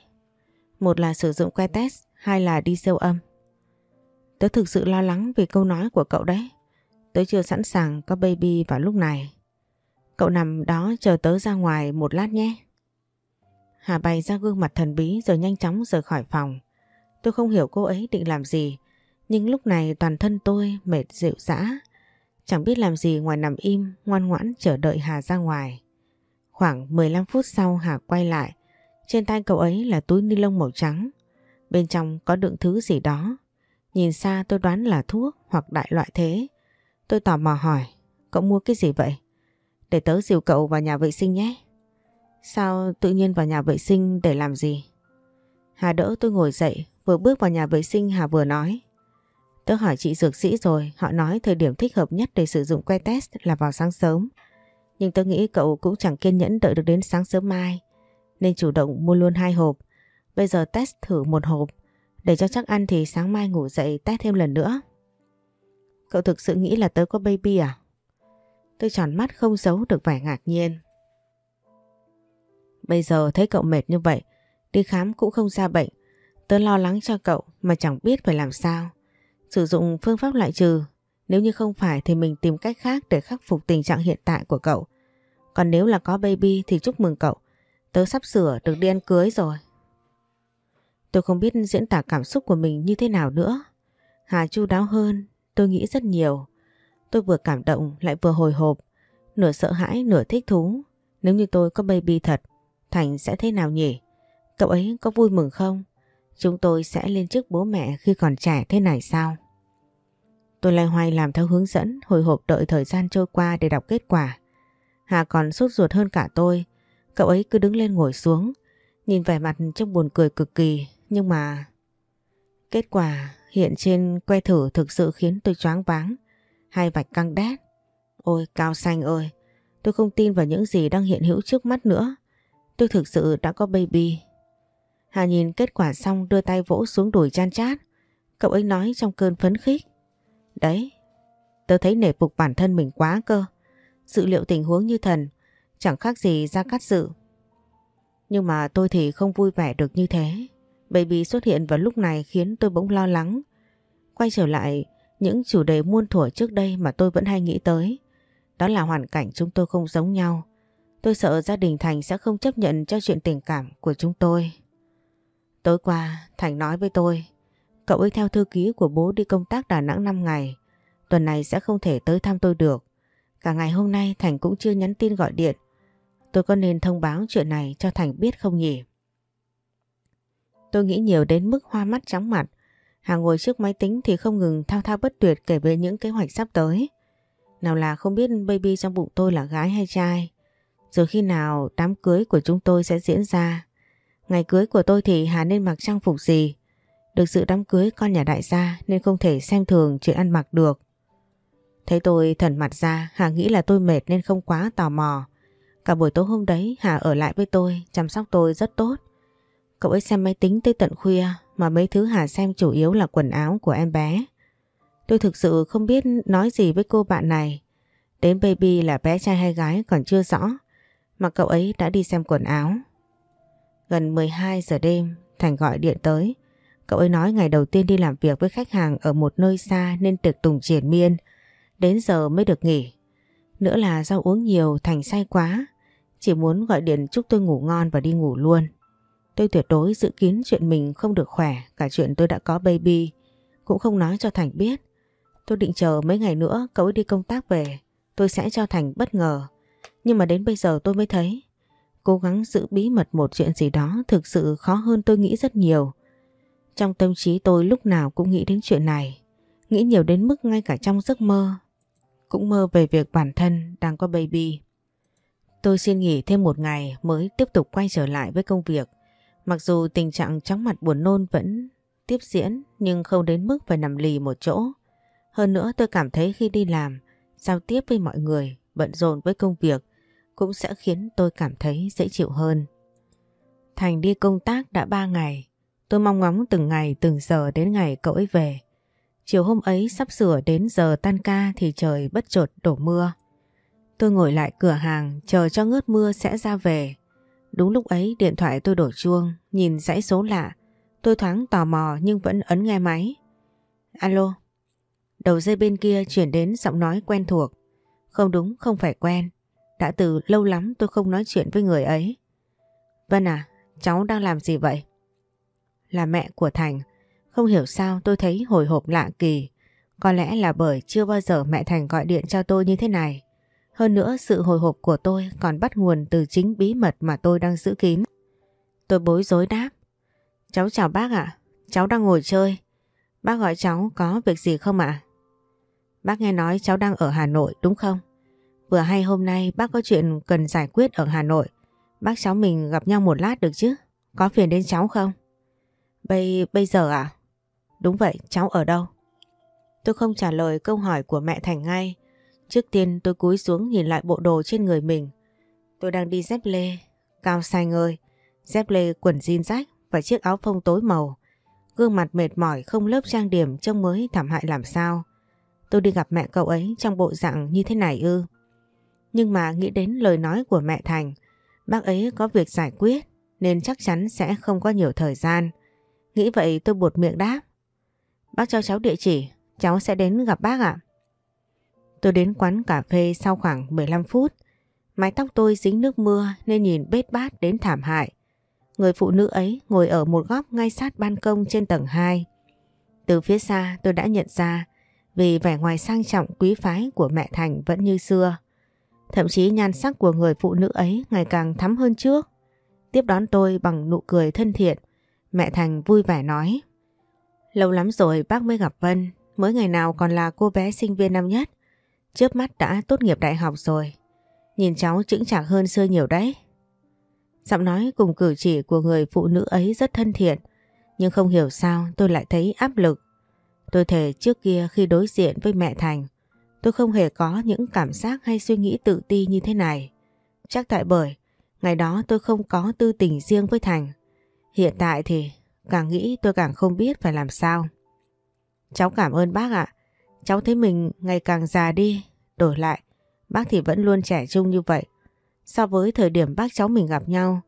Speaker 1: Một là sử dụng que test, hai là đi siêu âm. Tớ thực sự lo lắng vì câu nói của cậu đấy. Tớ chưa sẵn sàng có baby vào lúc này. Cậu nằm đó chờ tớ ra ngoài một lát nhé. Hà bày ra gương mặt thần bí rồi nhanh chóng rời khỏi phòng. Tôi không hiểu cô ấy định làm gì, nhưng lúc này toàn thân tôi mệt dịu dã. Chẳng biết làm gì ngoài nằm im, ngoan ngoãn chờ đợi Hà ra ngoài. Khoảng 15 phút sau Hà quay lại, trên tay cậu ấy là túi ni lông màu trắng. Bên trong có đựng thứ gì đó. Nhìn xa tôi đoán là thuốc hoặc đại loại thế. Tôi tò mò hỏi, cậu mua cái gì vậy? Để tớ dìu cậu vào nhà vệ sinh nhé. Sao tự nhiên vào nhà vệ sinh để làm gì? Hà đỡ tôi ngồi dậy, vừa bước vào nhà vệ sinh Hà vừa nói. Tớ hỏi chị dược sĩ rồi, họ nói thời điểm thích hợp nhất để sử dụng que test là vào sáng sớm. Nhưng tớ nghĩ cậu cũng chẳng kiên nhẫn đợi được đến sáng sớm mai, nên chủ động mua luôn hai hộp. Bây giờ test thử một hộp, để cho chắc ăn thì sáng mai ngủ dậy test thêm lần nữa. Cậu thực sự nghĩ là tớ có baby à? Tôi tròn mắt không giấu được vẻ ngạc nhiên. Bây giờ thấy cậu mệt như vậy, đi khám cũng không ra bệnh. Tớ lo lắng cho cậu mà chẳng biết phải làm sao. Sử dụng phương pháp loại trừ, nếu như không phải thì mình tìm cách khác để khắc phục tình trạng hiện tại của cậu. Còn nếu là có baby thì chúc mừng cậu, tớ sắp sửa được đi ăn cưới rồi. Tôi không biết diễn tả cảm xúc của mình như thế nào nữa. Hà chu đáo hơn, tôi nghĩ rất nhiều. Tôi vừa cảm động lại vừa hồi hộp, nửa sợ hãi nửa thích thú. Nếu như tôi có baby thật, Thành sẽ thế nào nhỉ? Cậu ấy có vui mừng không? Chúng tôi sẽ lên chức bố mẹ khi còn trẻ thế này sao? Tôi loay hoay làm theo hướng dẫn, hồi hộp đợi thời gian trôi qua để đọc kết quả. Hà còn sốt ruột hơn cả tôi. Cậu ấy cứ đứng lên ngồi xuống, nhìn vẻ mặt trông buồn cười cực kỳ, nhưng mà... Kết quả hiện trên que thử thực sự khiến tôi choáng váng hai vạch căng đét. Ôi Cao Xanh ơi, tôi không tin vào những gì đang hiện hữu trước mắt nữa. Tôi thực sự đã có baby. Hà nhìn kết quả xong đưa tay vỗ xuống đùi chan chát. Cậu ấy nói trong cơn phấn khích. Đấy, tớ thấy nể phục bản thân mình quá cơ. Dự liệu tình huống như thần, chẳng khác gì ra cắt sự. Nhưng mà tôi thì không vui vẻ được như thế. Baby xuất hiện vào lúc này khiến tôi bỗng lo lắng. Quay trở lại những chủ đề muôn thuở trước đây mà tôi vẫn hay nghĩ tới. Đó là hoàn cảnh chúng tôi không giống nhau. Tôi sợ gia đình Thành sẽ không chấp nhận cho chuyện tình cảm của chúng tôi. Tối qua, Thành nói với tôi, cậu ấy theo thư ký của bố đi công tác Đà Nẵng 5 ngày. Tuần này sẽ không thể tới thăm tôi được. Cả ngày hôm nay Thành cũng chưa nhắn tin gọi điện. Tôi có nên thông báo chuyện này cho Thành biết không nhỉ? Tôi nghĩ nhiều đến mức hoa mắt chóng mặt. Hà ngồi trước máy tính thì không ngừng thao thao bất tuyệt kể về những kế hoạch sắp tới. Nào là không biết baby trong bụng tôi là gái hay trai. Rồi khi nào đám cưới của chúng tôi sẽ diễn ra. Ngày cưới của tôi thì Hà nên mặc trang phục gì. Được sự đám cưới con nhà đại gia nên không thể xem thường chuyện ăn mặc được. Thấy tôi thần mặt ra, Hà nghĩ là tôi mệt nên không quá tò mò. Cả buổi tối hôm đấy Hà ở lại với tôi, chăm sóc tôi rất tốt. Cậu ấy xem máy tính tới tận khuya, mà mấy thứ Hà xem chủ yếu là quần áo của em bé. Tôi thực sự không biết nói gì với cô bạn này. Đến baby là bé trai hay gái còn chưa rõ, mà cậu ấy đã đi xem quần áo. Gần 12 giờ đêm, Thành gọi điện tới. Cậu ấy nói ngày đầu tiên đi làm việc với khách hàng ở một nơi xa nên tiệc tùng triển miên. Đến giờ mới được nghỉ. Nữa là do uống nhiều, Thành say quá. Chỉ muốn gọi điện chúc tôi ngủ ngon và đi ngủ luôn. Tôi tuyệt đối dự kiến chuyện mình không được khỏe, cả chuyện tôi đã có baby, cũng không nói cho Thành biết. Tôi định chờ mấy ngày nữa cậu ấy đi công tác về, tôi sẽ cho Thành bất ngờ. Nhưng mà đến bây giờ tôi mới thấy, cố gắng giữ bí mật một chuyện gì đó thực sự khó hơn tôi nghĩ rất nhiều. Trong tâm trí tôi lúc nào cũng nghĩ đến chuyện này, nghĩ nhiều đến mức ngay cả trong giấc mơ, cũng mơ về việc bản thân đang có baby. Tôi xin nghỉ thêm một ngày mới tiếp tục quay trở lại với công việc. Mặc dù tình trạng chóng mặt buồn nôn vẫn tiếp diễn nhưng không đến mức phải nằm lì một chỗ. Hơn nữa tôi cảm thấy khi đi làm, giao tiếp với mọi người, bận rộn với công việc cũng sẽ khiến tôi cảm thấy dễ chịu hơn. Thành đi công tác đã 3 ngày. Tôi mong ngóng từng ngày từng giờ đến ngày cậu ấy về. Chiều hôm ấy sắp sửa đến giờ tan ca thì trời bất chợt đổ mưa. Tôi ngồi lại cửa hàng chờ cho ngớt mưa sẽ ra về. Đúng lúc ấy điện thoại tôi đổ chuông, nhìn dãy số lạ. Tôi thoáng tò mò nhưng vẫn ấn nghe máy. Alo. Đầu dây bên kia chuyển đến giọng nói quen thuộc. Không đúng, không phải quen. Đã từ lâu lắm tôi không nói chuyện với người ấy. Vân à, cháu đang làm gì vậy? Là mẹ của Thành. Không hiểu sao tôi thấy hồi hộp lạ kỳ. Có lẽ là bởi chưa bao giờ mẹ Thành gọi điện cho tôi như thế này. Hơn nữa sự hồi hộp của tôi còn bắt nguồn từ chính bí mật mà tôi đang giữ kín. Tôi bối rối đáp. Cháu chào bác ạ, cháu đang ngồi chơi. Bác gọi cháu có việc gì không ạ? Bác nghe nói cháu đang ở Hà Nội đúng không? Vừa hay hôm nay bác có chuyện cần giải quyết ở Hà Nội. Bác cháu mình gặp nhau một lát được chứ? Có phiền đến cháu không? Bây, bây giờ à? Đúng vậy, cháu ở đâu? Tôi không trả lời câu hỏi của mẹ Thành ngay Trước tiên tôi cúi xuống nhìn lại bộ đồ trên người mình. Tôi đang đi dép lê, cao xanh ơi, dép lê quần jean rách và chiếc áo phông tối màu. Gương mặt mệt mỏi không lớp trang điểm trông mới thảm hại làm sao. Tôi đi gặp mẹ cậu ấy trong bộ dạng như thế này ư. Nhưng mà nghĩ đến lời nói của mẹ Thành, bác ấy có việc giải quyết nên chắc chắn sẽ không có nhiều thời gian. Nghĩ vậy tôi buột miệng đáp. Bác cho cháu địa chỉ, cháu sẽ đến gặp bác ạ. Tôi đến quán cà phê sau khoảng 15 phút. Mái tóc tôi dính nước mưa nên nhìn bết bát đến thảm hại. Người phụ nữ ấy ngồi ở một góc ngay sát ban công trên tầng 2. Từ phía xa tôi đã nhận ra vì vẻ ngoài sang trọng quý phái của mẹ Thành vẫn như xưa. Thậm chí nhan sắc của người phụ nữ ấy ngày càng thắm hơn trước. Tiếp đón tôi bằng nụ cười thân thiện. Mẹ Thành vui vẻ nói. Lâu lắm rồi bác mới gặp Vân, mới ngày nào còn là cô bé sinh viên năm nhất. Trước mắt đã tốt nghiệp đại học rồi. Nhìn cháu chững chạc hơn xưa nhiều đấy. Giọng nói cùng cử chỉ của người phụ nữ ấy rất thân thiện. Nhưng không hiểu sao tôi lại thấy áp lực. Tôi thề trước kia khi đối diện với mẹ Thành, tôi không hề có những cảm giác hay suy nghĩ tự ti như thế này. Chắc tại bởi ngày đó tôi không có tư tình riêng với Thành. Hiện tại thì càng nghĩ tôi càng không biết phải làm sao. Cháu cảm ơn bác ạ. Cháu thấy mình ngày càng già đi. Đổi lại, bác thì vẫn luôn trẻ trung như vậy. So với thời điểm bác cháu mình gặp nhau,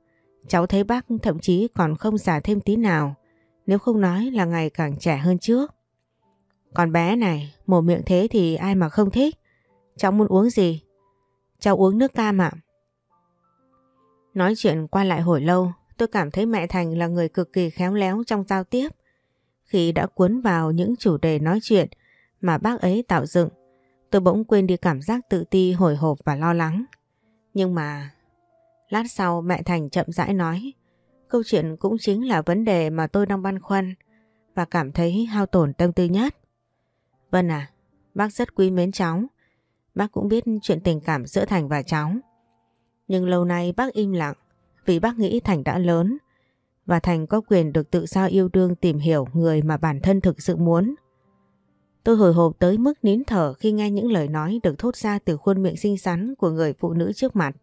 Speaker 1: cháu thấy bác thậm chí còn không già thêm tí nào. Nếu không nói là ngày càng trẻ hơn trước. Còn bé này, mồm miệng thế thì ai mà không thích. Cháu muốn uống gì? Cháu uống nước cam ạ. Nói chuyện qua lại hồi lâu, tôi cảm thấy mẹ Thành là người cực kỳ khéo léo trong giao tiếp. Khi đã cuốn vào những chủ đề nói chuyện mà bác ấy tạo dựng, tôi bỗng quên đi cảm giác tự ti, hồi hộp và lo lắng. Nhưng mà... Lát sau mẹ Thành chậm rãi nói, câu chuyện cũng chính là vấn đề mà tôi đang băn khoăn và cảm thấy hao tổn tâm tư nhất. Vân à, bác rất quý mến cháu. Bác cũng biết chuyện tình cảm giữa Thành và cháu. Nhưng lâu nay bác im lặng vì bác nghĩ Thành đã lớn và Thành có quyền được tự do yêu đương tìm hiểu người mà bản thân thực sự muốn. Tôi hồi hộp tới mức nín thở khi nghe những lời nói được thốt ra từ khuôn miệng xinh xắn của người phụ nữ trước mặt.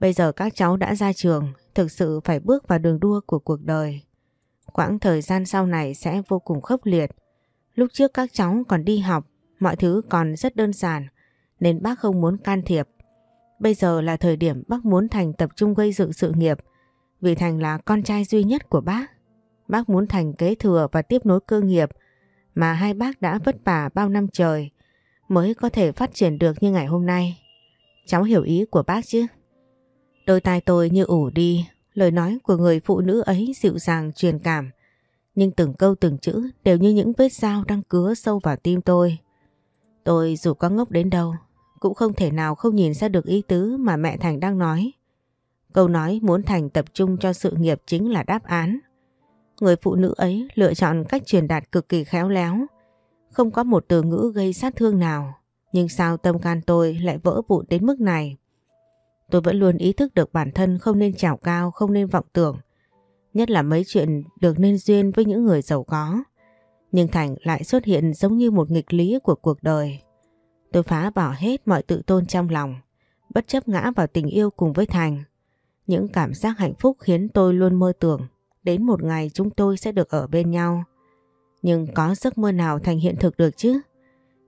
Speaker 1: Bây giờ các cháu đã ra trường, thực sự phải bước vào đường đua của cuộc đời. Quãng thời gian sau này sẽ vô cùng khốc liệt. Lúc trước các cháu còn đi học, mọi thứ còn rất đơn giản, nên bác không muốn can thiệp. Bây giờ là thời điểm bác muốn Thành tập trung gây dựng sự nghiệp, vì Thành là con trai duy nhất của bác. Bác muốn Thành kế thừa và tiếp nối cơ nghiệp mà hai bác đã vất vả bao năm trời mới có thể phát triển được như ngày hôm nay. Cháu hiểu ý của bác chứ? Đôi tai tôi như ủ đi, lời nói của người phụ nữ ấy dịu dàng truyền cảm. Nhưng từng câu từng chữ đều như những vết dao đang cứa sâu vào tim tôi. Tôi dù có ngốc đến đâu, cũng không thể nào không nhìn ra được ý tứ mà mẹ Thành đang nói. Câu nói muốn Thành tập trung cho sự nghiệp chính là đáp án. Người phụ nữ ấy lựa chọn cách truyền đạt cực kỳ khéo léo. Không có một từ ngữ gây sát thương nào. Nhưng sao tâm can tôi lại vỡ vụn đến mức này? Tôi vẫn luôn ý thức được bản thân không nên trào cao, không nên vọng tưởng. Nhất là mấy chuyện được nên duyên với những người giàu có. Nhưng Thành lại xuất hiện giống như một nghịch lý của cuộc đời. Tôi phá bỏ hết mọi tự tôn trong lòng, bất chấp ngã vào tình yêu cùng với Thành. Những cảm giác hạnh phúc khiến tôi luôn mơ tưởng đến một ngày chúng tôi sẽ được ở bên nhau. Nhưng có giấc mơ nào thành hiện thực được chứ?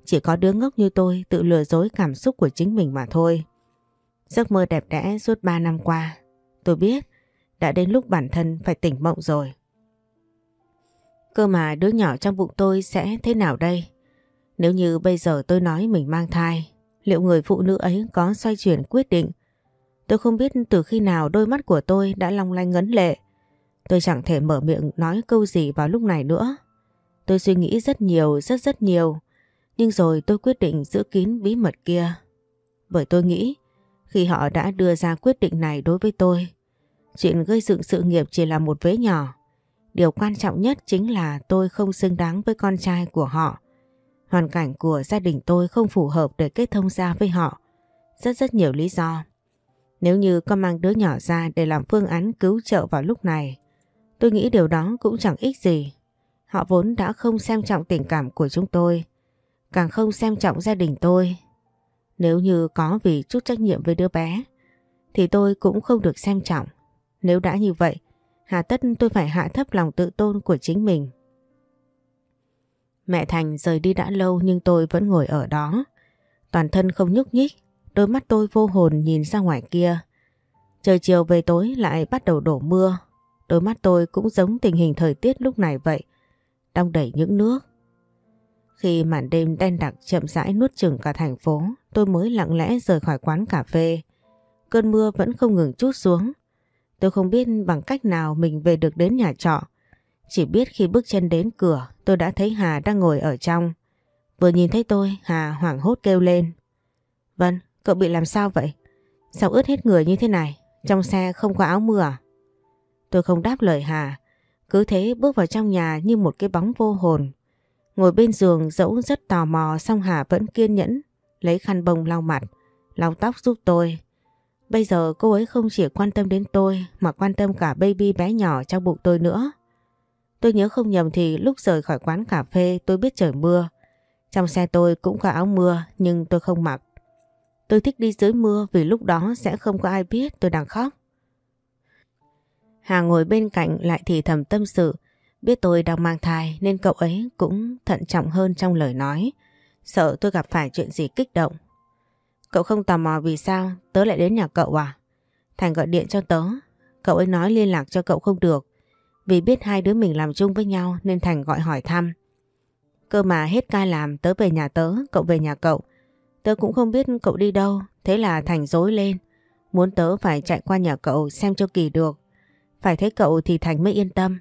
Speaker 1: Chỉ có đứa ngốc như tôi tự lừa dối cảm xúc của chính mình mà thôi. Giấc mơ đẹp đẽ suốt 3 năm qua. Tôi biết đã đến lúc bản thân phải tỉnh mộng rồi. Cơ mà đứa nhỏ trong bụng tôi sẽ thế nào đây? Nếu như bây giờ tôi nói mình mang thai, liệu người phụ nữ ấy có xoay chuyển quyết định? Tôi không biết từ khi nào đôi mắt của tôi đã long lanh ngấn lệ. Tôi chẳng thể mở miệng nói câu gì vào lúc này nữa. Tôi suy nghĩ rất nhiều, rất rất nhiều. Nhưng rồi tôi quyết định giữ kín bí mật kia. Bởi tôi nghĩ khi họ đã đưa ra quyết định này đối với tôi, chuyện gây dựng sự nghiệp chỉ là một vế nhỏ. Điều quan trọng nhất chính là tôi không xứng đáng với con trai của họ. Hoàn cảnh của gia đình tôi không phù hợp để kết thông gia với họ. Rất rất nhiều lý do. Nếu như có mang đứa nhỏ ra để làm phương án cứu trợ vào lúc này, tôi nghĩ điều đó cũng chẳng ích gì. Họ vốn đã không xem trọng tình cảm của chúng tôi, càng không xem trọng gia đình tôi. Nếu như có vì chút trách nhiệm với đứa bé, thì tôi cũng không được xem trọng. Nếu đã như vậy, hà tất tôi phải hạ thấp lòng tự tôn của chính mình. Mẹ Thành rời đi đã lâu nhưng tôi vẫn ngồi ở đó. Toàn thân không nhúc nhích, đôi mắt tôi vô hồn nhìn ra ngoài kia. Trời chiều về tối lại bắt đầu đổ mưa. Đôi mắt tôi cũng giống tình hình thời tiết lúc này vậy, đong đẩy những nước. Khi màn đêm đen đặc chậm rãi nuốt chừng cả thành phố, tôi mới lặng lẽ rời khỏi quán cà phê. Cơn mưa vẫn không ngừng chút xuống. Tôi không biết bằng cách nào mình về được đến nhà trọ. Chỉ biết khi bước chân đến cửa, tôi đã thấy Hà đang ngồi ở trong. Vừa nhìn thấy tôi, Hà hoảng hốt kêu lên. Vân, cậu bị làm sao vậy? Sao ướt hết người như thế này? Trong xe không có áo mưa à? Tôi không đáp lời Hà. Cứ thế bước vào trong nhà như một cái bóng vô hồn. Ngồi bên giường dẫu rất tò mò song Hà vẫn kiên nhẫn lấy khăn bông lau mặt, lau tóc giúp tôi. Bây giờ cô ấy không chỉ quan tâm đến tôi mà quan tâm cả baby bé nhỏ trong bụng tôi nữa. Tôi nhớ không nhầm thì lúc rời khỏi quán cà phê tôi biết trời mưa. Trong xe tôi cũng có áo mưa nhưng tôi không mặc. Tôi thích đi dưới mưa vì lúc đó sẽ không có ai biết tôi đang khóc. Hà ngồi bên cạnh lại thì thầm tâm sự Biết tôi đang mang thai nên cậu ấy cũng thận trọng hơn trong lời nói. Sợ tôi gặp phải chuyện gì kích động. Cậu không tò mò vì sao tớ lại đến nhà cậu à? Thành gọi điện cho tớ. Cậu ấy nói liên lạc cho cậu không được. Vì biết hai đứa mình làm chung với nhau nên Thành gọi hỏi thăm. Cơ mà hết ca làm tớ về nhà tớ, cậu về nhà cậu. Tớ cũng không biết cậu đi đâu, thế là Thành dối lên. Muốn tớ phải chạy qua nhà cậu xem cho kỳ được. Phải thấy cậu thì Thành mới yên tâm.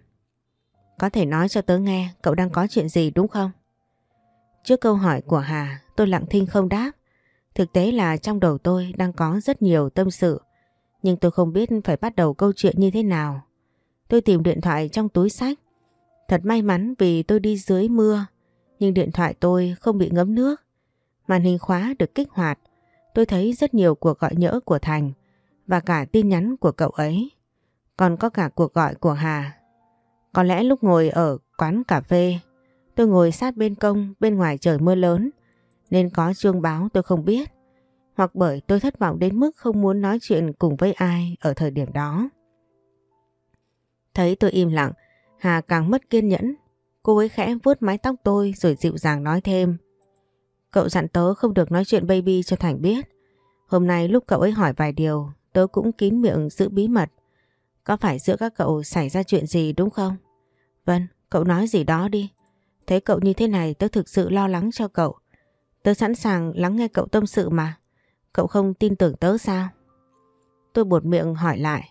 Speaker 1: Có thể nói cho tớ nghe cậu đang có chuyện gì đúng không? Trước câu hỏi của Hà, tôi lặng thinh không đáp. Thực tế là trong đầu tôi đang có rất nhiều tâm sự, nhưng tôi không biết phải bắt đầu câu chuyện như thế nào. Tôi tìm điện thoại trong túi sách. Thật may mắn vì tôi đi dưới mưa, nhưng điện thoại tôi không bị ngấm nước. Màn hình khóa được kích hoạt, tôi thấy rất nhiều cuộc gọi nhỡ của Thành và cả tin nhắn của cậu ấy. Còn có cả cuộc gọi của Hà. Có lẽ lúc ngồi ở quán cà phê, tôi ngồi sát bên công bên ngoài trời mưa lớn, nên có chuông báo tôi không biết. Hoặc bởi tôi thất vọng đến mức không muốn nói chuyện cùng với ai ở thời điểm đó. Thấy tôi im lặng, Hà càng mất kiên nhẫn. Cô ấy khẽ vuốt mái tóc tôi rồi dịu dàng nói thêm. Cậu dặn tớ không được nói chuyện baby cho Thành biết. Hôm nay lúc cậu ấy hỏi vài điều, tớ cũng kín miệng giữ bí mật. Có phải giữa các cậu xảy ra chuyện gì đúng không? Vâng, cậu nói gì đó đi. Thấy cậu như thế này tớ thực sự lo lắng cho cậu. Tớ sẵn sàng lắng nghe cậu tâm sự mà. Cậu không tin tưởng tớ sao? Tôi buột miệng hỏi lại.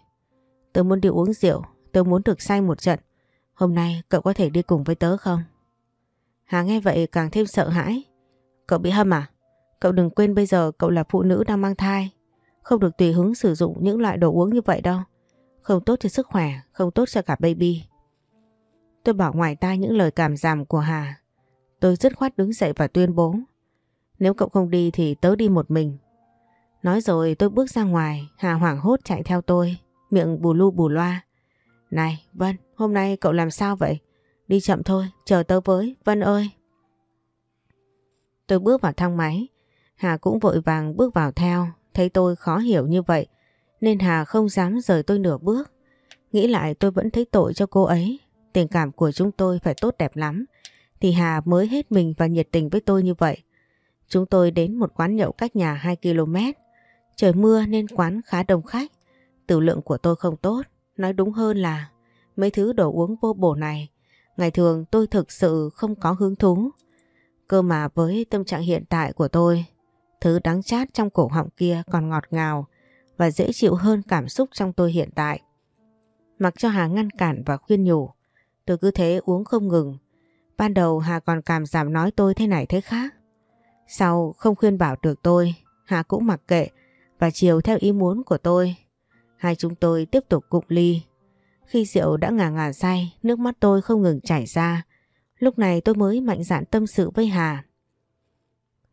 Speaker 1: Tớ muốn đi uống rượu, tớ muốn được say một trận. Hôm nay cậu có thể đi cùng với tớ không? Hà nghe vậy càng thêm sợ hãi. Cậu bị hâm à? Cậu đừng quên bây giờ cậu là phụ nữ đang mang thai. Không được tùy hứng sử dụng những loại đồ uống như vậy đâu. Không tốt cho sức khỏe, không tốt cho cả baby. Tôi bỏ ngoài tai những lời cảm giảm của Hà. Tôi dứt khoát đứng dậy và tuyên bố. Nếu cậu không đi thì tớ đi một mình. Nói rồi tôi bước ra ngoài, Hà hoảng hốt chạy theo tôi, miệng bù lu bù loa. Này, Vân, hôm nay cậu làm sao vậy? Đi chậm thôi, chờ tớ với, Vân ơi. Tôi bước vào thang máy, Hà cũng vội vàng bước vào theo, thấy tôi khó hiểu như vậy, nên Hà không dám rời tôi nửa bước. Nghĩ lại tôi vẫn thấy tội cho cô ấy, tình cảm của chúng tôi phải tốt đẹp lắm, thì Hà mới hết mình và nhiệt tình với tôi như vậy. Chúng tôi đến một quán nhậu cách nhà 2 km. Trời mưa nên quán khá đông khách. Tử lượng của tôi không tốt, nói đúng hơn là mấy thứ đồ uống vô bổ này. Ngày thường tôi thực sự không có hứng thú. Cơ mà với tâm trạng hiện tại của tôi, thứ đắng chát trong cổ họng kia còn ngọt ngào và dễ chịu hơn cảm xúc trong tôi hiện tại. Mặc cho Hà ngăn cản và khuyên nhủ, tôi cứ thế uống không ngừng. Ban đầu Hà còn cảm giảm nói tôi thế này thế khác. Sau không khuyên bảo được tôi, Hà cũng mặc kệ và chiều theo ý muốn của tôi. Hai chúng tôi tiếp tục cụng ly. Khi rượu đã ngả ngả say, nước mắt tôi không ngừng chảy ra. Lúc này tôi mới mạnh dạn tâm sự với Hà.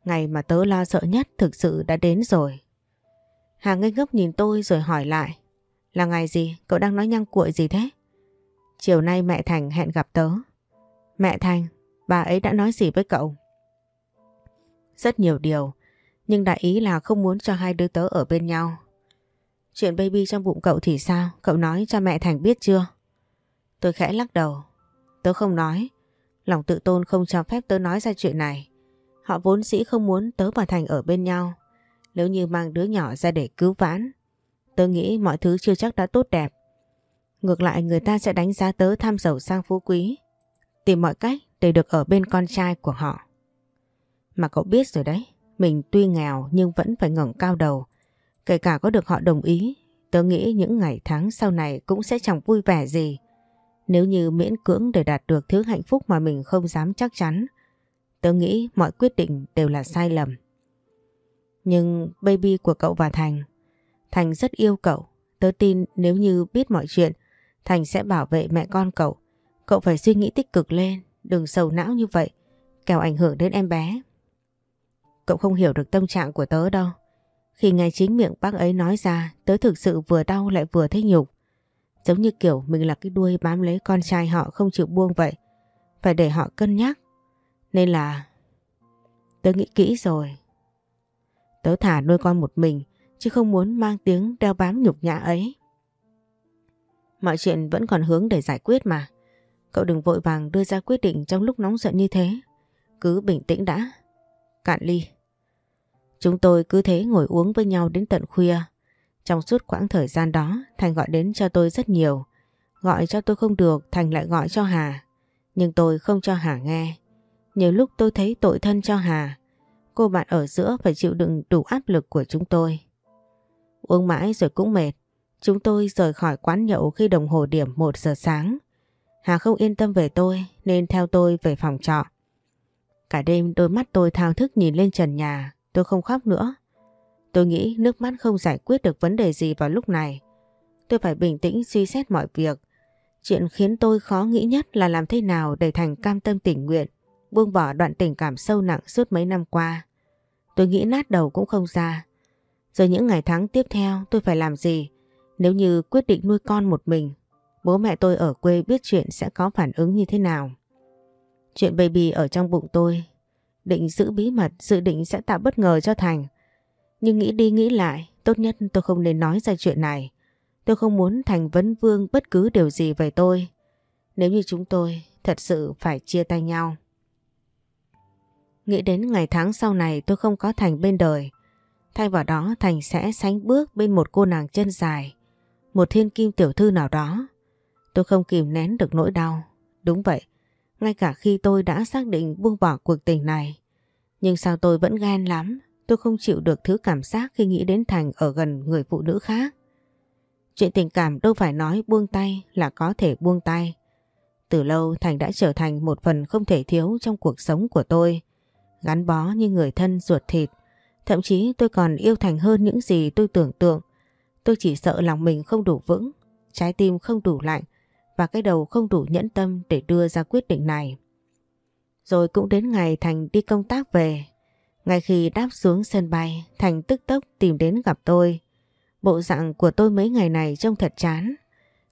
Speaker 1: Ngày mà tớ lo sợ nhất thực sự đã đến rồi. Hà ngây ngốc nhìn tôi rồi hỏi lại. Là ngày gì? Cậu đang nói nhăng cuội gì thế? Chiều nay mẹ Thành hẹn gặp tớ. Mẹ Thành, bà ấy đã nói gì với cậu? Rất nhiều điều, nhưng đại ý là không muốn cho hai đứa tớ ở bên nhau. Chuyện baby trong bụng cậu thì sao? Cậu nói cho mẹ Thành biết chưa? Tôi khẽ lắc đầu. Tớ không nói. Lòng tự tôn không cho phép tớ nói ra chuyện này. Họ vốn dĩ không muốn tớ và Thành ở bên nhau. Nếu như mang đứa nhỏ ra để cứu vãn, tớ nghĩ mọi thứ chưa chắc đã tốt đẹp. Ngược lại người ta sẽ đánh giá tớ tham giàu sang phú quý, tìm mọi cách để được ở bên con trai của họ. Mà cậu biết rồi đấy, mình tuy nghèo nhưng vẫn phải ngẩng cao đầu. Kể cả có được họ đồng ý, tớ nghĩ những ngày tháng sau này cũng sẽ chẳng vui vẻ gì. Nếu như miễn cưỡng để đạt được thứ hạnh phúc mà mình không dám chắc chắn, tớ nghĩ mọi quyết định đều là sai lầm. Nhưng baby của cậu và Thành, Thành rất yêu cậu. Tớ tin nếu như biết mọi chuyện, Thành sẽ bảo vệ mẹ con cậu. Cậu phải suy nghĩ tích cực lên, đừng sầu não như vậy, kẻo ảnh hưởng đến em bé. Cậu không hiểu được tâm trạng của tớ đâu. Khi nghe chính miệng bác ấy nói ra, tớ thực sự vừa đau lại vừa thấy nhục. Giống như kiểu mình là cái đuôi bám lấy con trai họ không chịu buông vậy. Phải để họ cân nhắc. Nên là... Tớ nghĩ kỹ rồi. Tớ thả nuôi con một mình, chứ không muốn mang tiếng đeo bám nhục nhã ấy. Mọi chuyện vẫn còn hướng để giải quyết mà. Cậu đừng vội vàng đưa ra quyết định trong lúc nóng giận như thế. Cứ bình tĩnh đã. Cạn ly. Chúng tôi cứ thế ngồi uống với nhau đến tận khuya. Trong suốt quãng thời gian đó, Thành gọi đến cho tôi rất nhiều. Gọi cho tôi không được, Thành lại gọi cho Hà. Nhưng tôi không cho Hà nghe. Nhiều lúc tôi thấy tội thân cho Hà. Cô bạn ở giữa phải chịu đựng đủ áp lực của chúng tôi. Uống mãi rồi cũng mệt. Chúng tôi rời khỏi quán nhậu khi đồng hồ điểm 1 giờ sáng. Hà không yên tâm về tôi nên theo tôi về phòng trọ. Cả đêm đôi mắt tôi thao thức nhìn lên trần nhà, tôi không khóc nữa. Tôi nghĩ nước mắt không giải quyết được vấn đề gì vào lúc này. Tôi phải bình tĩnh suy xét mọi việc. Chuyện khiến tôi khó nghĩ nhất là làm thế nào để Thành cam tâm tình nguyện, buông bỏ đoạn tình cảm sâu nặng suốt mấy năm qua. Tôi nghĩ nát đầu cũng không ra. Rồi những ngày tháng tiếp theo tôi phải làm gì nếu như quyết định nuôi con một mình Bố mẹ tôi ở quê biết chuyện sẽ có phản ứng như thế nào. Chuyện baby ở trong bụng tôi, định giữ bí mật, dự định sẽ tạo bất ngờ cho Thành. Nhưng nghĩ đi nghĩ lại, tốt nhất tôi không nên nói ra chuyện này. Tôi không muốn Thành vấn vương bất cứ điều gì về tôi. Nếu như chúng tôi thật sự phải chia tay nhau. Nghĩ đến ngày tháng sau này tôi không có Thành bên đời. Thay vào đó Thành sẽ sánh bước bên một cô nàng chân dài, một thiên kim tiểu thư nào đó. Tôi không kìm nén được nỗi đau. Đúng vậy, ngay cả khi tôi đã xác định buông bỏ cuộc tình này. Nhưng sao tôi vẫn ghen lắm, tôi không chịu được thứ cảm giác khi nghĩ đến Thành ở gần người phụ nữ khác. Chuyện tình cảm đâu phải nói buông tay là có thể buông tay. Từ lâu Thành đã trở thành một phần không thể thiếu trong cuộc sống của tôi. Gắn bó như người thân ruột thịt. Thậm chí tôi còn yêu Thành hơn những gì tôi tưởng tượng. Tôi chỉ sợ lòng mình không đủ vững, trái tim không đủ lạnh và cái đầu không đủ nhẫn tâm để đưa ra quyết định này. Rồi cũng đến ngày Thành đi công tác về. Ngay khi đáp xuống sân bay, Thành tức tốc tìm đến gặp tôi. Bộ dạng của tôi mấy ngày này trông thật chán.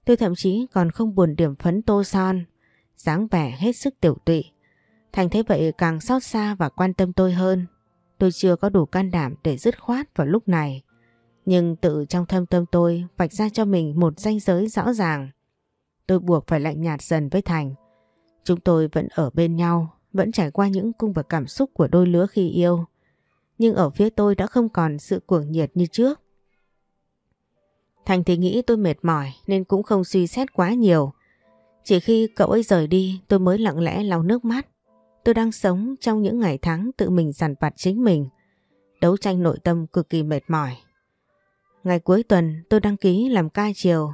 Speaker 1: Tôi thậm chí còn không buồn điểm phấn tô son, dáng vẻ hết sức tiểu tụy. Thành thấy vậy càng xót xa và quan tâm tôi hơn. Tôi chưa có đủ can đảm để dứt khoát vào lúc này. Nhưng tự trong thâm tâm tôi vạch ra cho mình một ranh giới rõ ràng tôi buộc phải lạnh nhạt dần với Thành. Chúng tôi vẫn ở bên nhau, vẫn trải qua những cung bậc cảm xúc của đôi lứa khi yêu. Nhưng ở phía tôi đã không còn sự cuồng nhiệt như trước. Thành thì nghĩ tôi mệt mỏi nên cũng không suy xét quá nhiều. Chỉ khi cậu ấy rời đi tôi mới lặng lẽ lau nước mắt. Tôi đang sống trong những ngày tháng tự mình dằn vặt chính mình. Đấu tranh nội tâm cực kỳ mệt mỏi. Ngày cuối tuần tôi đăng ký làm ca chiều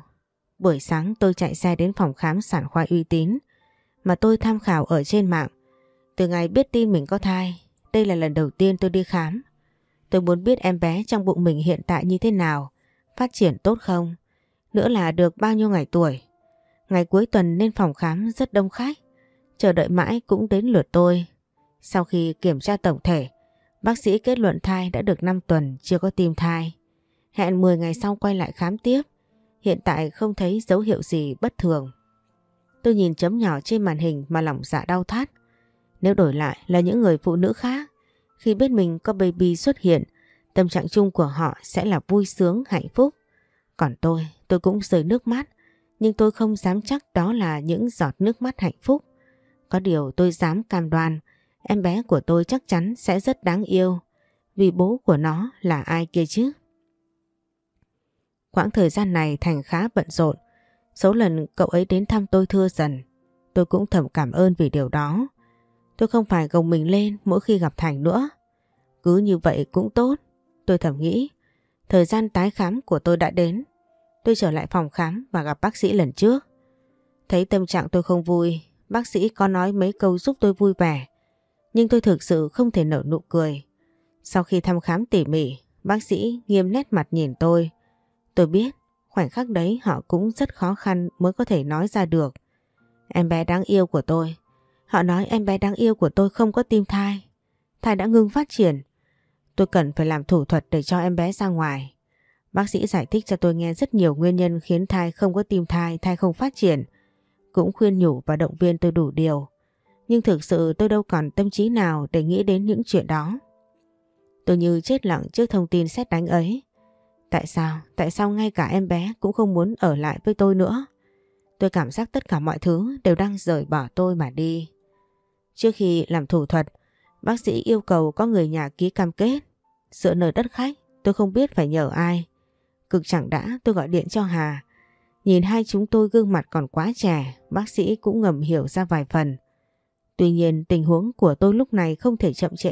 Speaker 1: Buổi sáng tôi chạy xe đến phòng khám sản khoa uy tín mà tôi tham khảo ở trên mạng. Từ ngày biết tin mình có thai, đây là lần đầu tiên tôi đi khám. Tôi muốn biết em bé trong bụng mình hiện tại như thế nào, phát triển tốt không, nữa là được bao nhiêu ngày tuổi. Ngày cuối tuần nên phòng khám rất đông khách, chờ đợi mãi cũng đến lượt tôi. Sau khi kiểm tra tổng thể, bác sĩ kết luận thai đã được 5 tuần chưa có tim thai. Hẹn 10 ngày sau quay lại khám tiếp. Hiện tại không thấy dấu hiệu gì bất thường. Tôi nhìn chấm nhỏ trên màn hình mà lòng dạ đau thắt. Nếu đổi lại là những người phụ nữ khác, khi biết mình có baby xuất hiện, tâm trạng chung của họ sẽ là vui sướng, hạnh phúc. Còn tôi, tôi cũng rơi nước mắt, nhưng tôi không dám chắc đó là những giọt nước mắt hạnh phúc. Có điều tôi dám cam đoan, em bé của tôi chắc chắn sẽ rất đáng yêu, vì bố của nó là ai kia chứ. Quãng thời gian này Thành khá bận rộn. Số lần cậu ấy đến thăm tôi thưa dần. Tôi cũng thầm cảm ơn vì điều đó. Tôi không phải gồng mình lên mỗi khi gặp Thành nữa. Cứ như vậy cũng tốt. Tôi thầm nghĩ. Thời gian tái khám của tôi đã đến. Tôi trở lại phòng khám và gặp bác sĩ lần trước. Thấy tâm trạng tôi không vui, bác sĩ có nói mấy câu giúp tôi vui vẻ. Nhưng tôi thực sự không thể nở nụ cười. Sau khi thăm khám tỉ mỉ, bác sĩ nghiêm nét mặt nhìn tôi. Tôi biết, khoảnh khắc đấy họ cũng rất khó khăn mới có thể nói ra được. Em bé đáng yêu của tôi. Họ nói em bé đáng yêu của tôi không có tim thai. Thai đã ngưng phát triển. Tôi cần phải làm thủ thuật để cho em bé ra ngoài. Bác sĩ giải thích cho tôi nghe rất nhiều nguyên nhân khiến thai không có tim thai, thai không phát triển. Cũng khuyên nhủ và động viên tôi đủ điều. Nhưng thực sự tôi đâu còn tâm trí nào để nghĩ đến những chuyện đó. Tôi như chết lặng trước thông tin xét đánh ấy. Tại sao? Tại sao ngay cả em bé cũng không muốn ở lại với tôi nữa? Tôi cảm giác tất cả mọi thứ đều đang rời bỏ tôi mà đi. Trước khi làm thủ thuật, bác sĩ yêu cầu có người nhà ký cam kết. Dựa nơi đất khách, tôi không biết phải nhờ ai. Cực chẳng đã tôi gọi điện cho Hà. Nhìn hai chúng tôi gương mặt còn quá trẻ, bác sĩ cũng ngầm hiểu ra vài phần. Tuy nhiên tình huống của tôi lúc này không thể chậm trễ.